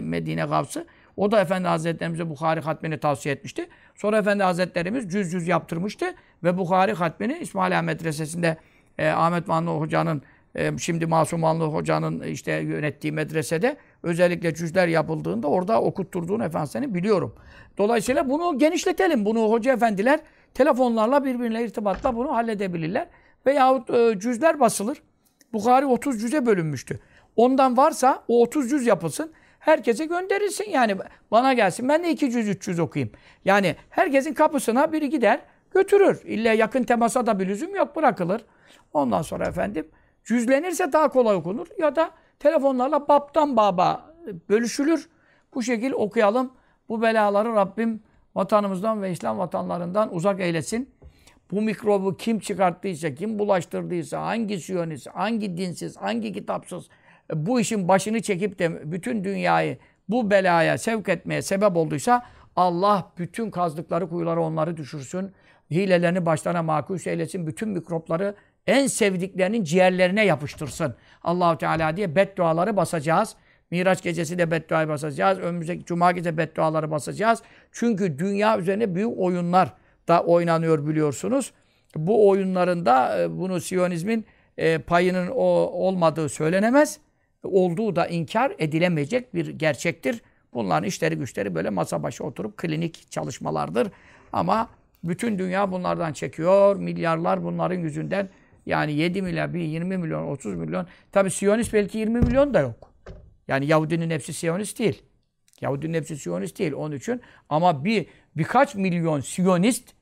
Medine Gavsı. O da Efendi Hazretlerimize Bukhari hatmini tavsiye etmişti. Sonra Efendi Hazretlerimiz cüz cüz yaptırmıştı. Ve Bukhari hatmini İsmaila Medresesi'nde e, Ahmet Vanlı Hoca'nın e, şimdi Masum Vanlı Hoca'nın işte yönettiği medresede özellikle cüzler yapıldığında orada okutturduğunu efendisini biliyorum. Dolayısıyla bunu genişletelim. Bunu hoca efendiler telefonlarla birbirine irtibatla bunu halledebilirler. Veyahut e, cüzler basılır. Bukhari 30 cüze bölünmüştü. Ondan varsa o 30 cüz yapılsın. Herkese gönderilsin yani. Bana gelsin. Ben de 200 300 okuyayım. Yani herkesin kapısına biri gider götürür. İlla yakın temasa da bir lüzum yok bırakılır. Ondan sonra efendim cüzlenirse daha kolay okunur. Ya da telefonlarla babtan baba bölüşülür. Bu şekil okuyalım. Bu belaları Rabbim vatanımızdan ve İslam vatanlarından uzak eylesin. Bu mikrobu kim çıkarttıysa, kim bulaştırdıysa, hangi siyonist, hangi dinsiz, hangi kitapsız bu işin başını çekip de bütün dünyayı bu belaya sevk etmeye sebep olduysa Allah bütün kazdıkları kuyuları onları düşürsün. Hilelerini başlarına makus eylesin. Bütün mikropları en sevdiklerinin ciğerlerine yapıştırsın. Allahu Teala diye bedduaları basacağız. Miraç gecesi de bedduayı basacağız. Önümüzdeki cuma gece bedduaları basacağız. Çünkü dünya üzerine büyük oyunlar da oynanıyor biliyorsunuz. Bu oyunlarında e, bunu Siyonizmin e, payının olmadığı söylenemez. Olduğu da inkar edilemeyecek bir gerçektir. Bunların işleri güçleri böyle masa başı oturup klinik çalışmalardır. Ama bütün dünya bunlardan çekiyor. Milyarlar bunların yüzünden yani 7 milyar, bir 20 milyon, 30 milyon. Tabi Siyonist belki 20 milyon da yok. Yani Yahudinin hepsi Siyonist değil. Yahudinin hepsi Siyonist değil onun için. Ama bir birkaç milyon Siyonist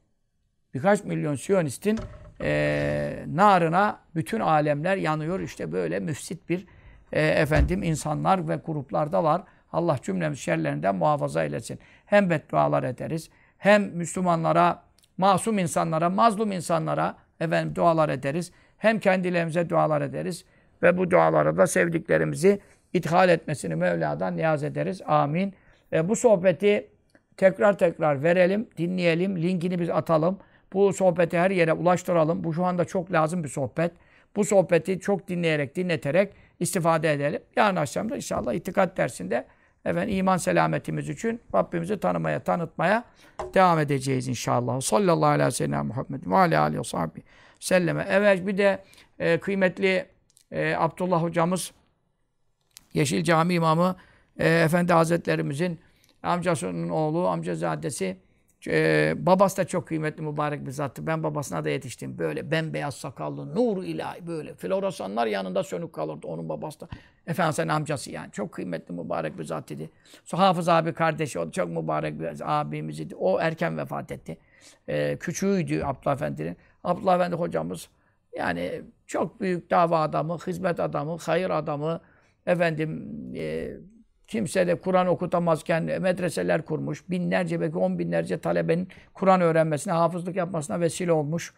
birkaç milyon Siyonistin e, narına bütün alemler yanıyor. İşte böyle müfsit bir e, efendim insanlar ve gruplarda var. Allah cümlemiz şerlerinden muhafaza eylesin. Hem beddualar ederiz, hem Müslümanlara, masum insanlara, mazlum insanlara efendim dualar ederiz. Hem kendilerimize dualar ederiz. Ve bu dualara da sevdiklerimizi ithal etmesini Mevla'dan niyaz ederiz. Amin. E, bu sohbeti tekrar tekrar verelim, dinleyelim, linkini biz atalım. Bu sohbeti her yere ulaştıralım. Bu şu anda çok lazım bir sohbet. Bu sohbeti çok dinleyerek, dinleterek istifade edelim. Yarın akşam da inşallah itikat dersinde efendim iman selametimiz için Rabbimizi tanımaya, tanıtmaya devam edeceğiz inşallah. Sallallahu aleyhi ve sellem Muhammed ve aleyhi aleyhi ve sahbihi selleme. Evet bir de e, kıymetli e, Abdullah hocamız Yeşil Cami imamı e, Efendi Hazretlerimizin amcasının oğlu, amcazadesi ee, babası da çok kıymetli mübarek bir zattı. Ben babasına da yetiştim. Böyle bembeyaz sakallı, nur ilahi böyle. Floresanlar yanında sönük kalırdı onun babası da. Efendim sen amcası yani. Çok kıymetli mübarek bir zat idi. Hafız abi kardeşi, o çok mübarek bir abimiz idi. O erken vefat etti. Ee, küçüğüydü Abdullah Efendi'nin. Abdullah Efendi hocamız yani çok büyük dava adamı, hizmet adamı, hayır adamı. Efendim e, Kimse de Kur'an okutamazken medreseler kurmuş. Binlerce belki on binlerce talebenin Kur'an öğrenmesine, hafızlık yapmasına vesile olmuş.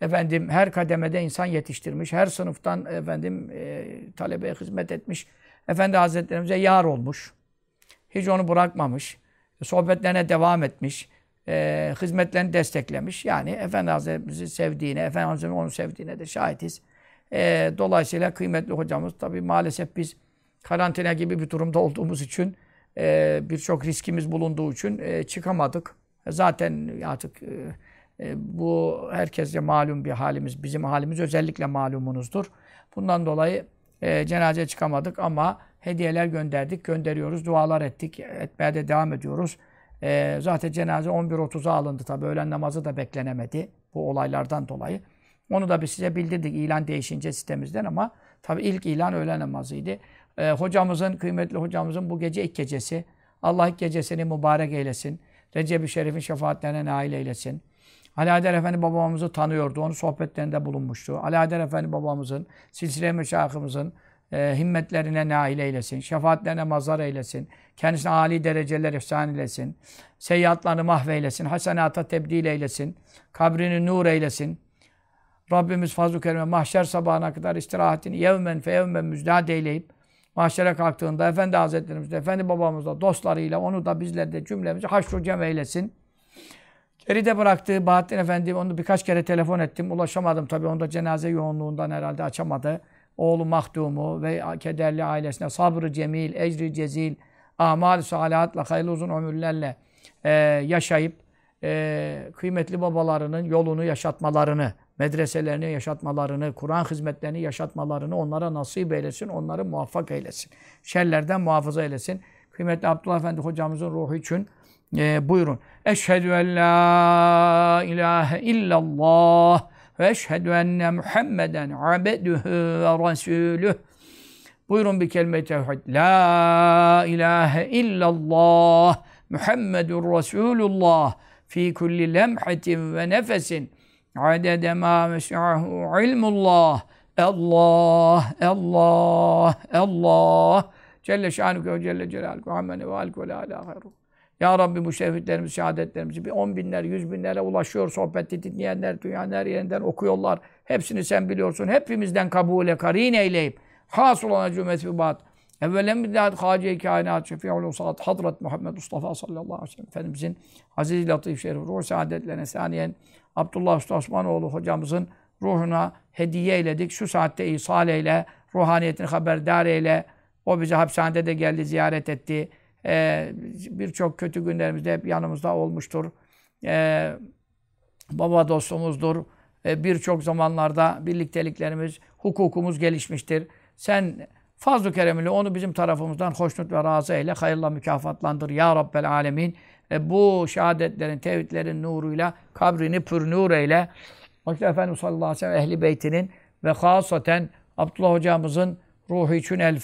Efendim her kademede insan yetiştirmiş. Her sınıftan efendim e, talebeye hizmet etmiş. Efendi Hazretlerimize yar olmuş. Hiç onu bırakmamış. Sohbetlerine devam etmiş. E, hizmetlerini desteklemiş. Yani Efendi Hazretlerimizi sevdiğine, Efendi Hazretlerimizi onu sevdiğine de şahitiz. E, dolayısıyla kıymetli hocamız tabii maalesef biz karantina gibi bir durumda olduğumuz için e, birçok riskimiz bulunduğu için e, çıkamadık. Zaten artık e, e, bu herkese malum bir halimiz. Bizim halimiz özellikle malumunuzdur. Bundan dolayı e, cenazeye çıkamadık ama hediyeler gönderdik, gönderiyoruz, dualar ettik, etmeye de devam ediyoruz. E, zaten cenaze 11.30'a alındı tabi. Öğlen namazı da beklenemedi bu olaylardan dolayı. Onu da biz size bildirdik ilan değişince sitemizden ama tabi ilk ilan öğlen namazıydı e, hocamızın, kıymetli hocamızın bu gece ilk gecesi. Allah ilk gecesini mübarek eylesin. Recep-i Şerif'in şefaatlerine nail eylesin. Ali Haydar Efendi babamızı tanıyordu. Onun sohbetlerinde bulunmuştu. Ali Haydar Efendi babamızın, silsile meşahımızın e, himmetlerine nail eylesin. Şefaatlerine mazhar eylesin. Kendisine âli dereceler ihsan eylesin. Seyyiatlarını mahveylesin. Hasenata tebdil eylesin. Kabrini nur eylesin. Rabbimiz fazl-ı kerime mahşer sabahına kadar istirahatini yevmen fe yevmen müjdat eyleyip mahşere kalktığında Efendi Hazretlerimiz de, Efendi babamızla, dostlarıyla onu da bizler de cümlemizi haşru cem eylesin. Geride bıraktığı Bahattin Efendi, onu birkaç kere telefon ettim. Ulaşamadım tabii. Onu da cenaze yoğunluğundan herhalde açamadı. Oğlu Mahdum'u ve kederli ailesine sabrı cemil, ecri cezil, amal salihatla, hayırlı uzun ömürlerle e, yaşayıp e, kıymetli babalarının yolunu yaşatmalarını medreselerini yaşatmalarını, Kur'an hizmetlerini yaşatmalarını onlara nasip eylesin, onları muvaffak eylesin. Şerlerden muhafaza eylesin. Kıymetli Abdullah Efendi hocamızın ruhu için e, buyurun. Eşhedü en la ilahe illallah ve eşhedü enne Muhammeden abedühü ve resulüh. Buyurun bir kelime tevhid. La ilahe illallah Muhammedun Resulullah fi kulli lemhatin ve nefesin adede ma mes'ahu ilmullah. Allah, Allah, Allah. Celle şanuke ve celle celaluhu ammene ve alku ve la hayru. Ya Rabbi bu şehitlerimizi, şehadetlerimizi bir on binler, yüz binlere ulaşıyor sohbeti dinleyenler, dünyanın her yerinden okuyorlar. Hepsini sen biliyorsun. Hepimizden kabule karin eyleyip has olana cümlet bir bat. Evvelen bir daha Hâciye Kainat Şefi'ul Usat Hazret Muhammed Mustafa sallallahu aleyhi ve sellem Efendimizin aziz latif şerif ruh saadetlerine saniyen Abdullah Usta Osmanoğlu hocamızın ruhuna hediye eyledik. Şu saatte ihsal eyle, ruhaniyetini haberdar eyle. O bizi hapishanede de geldi, ziyaret etti. Ee, Birçok kötü günlerimizde hep yanımızda olmuştur. Ee, baba dostumuzdur. Ee, Birçok zamanlarda birlikteliklerimiz, hukukumuz gelişmiştir. Sen fazl-ı keremiyle onu bizim tarafımızdan hoşnut ve razı eyle, hayırla mükafatlandır. Ya Rabbel Alemin e, bu şehadetlerin, tevhidlerin nuruyla kabrini pür nur eyle. Vakti Efendimiz sallallahu aleyhi ve sellem ehli beytinin ve hasaten Abdullah hocamızın ruhu için el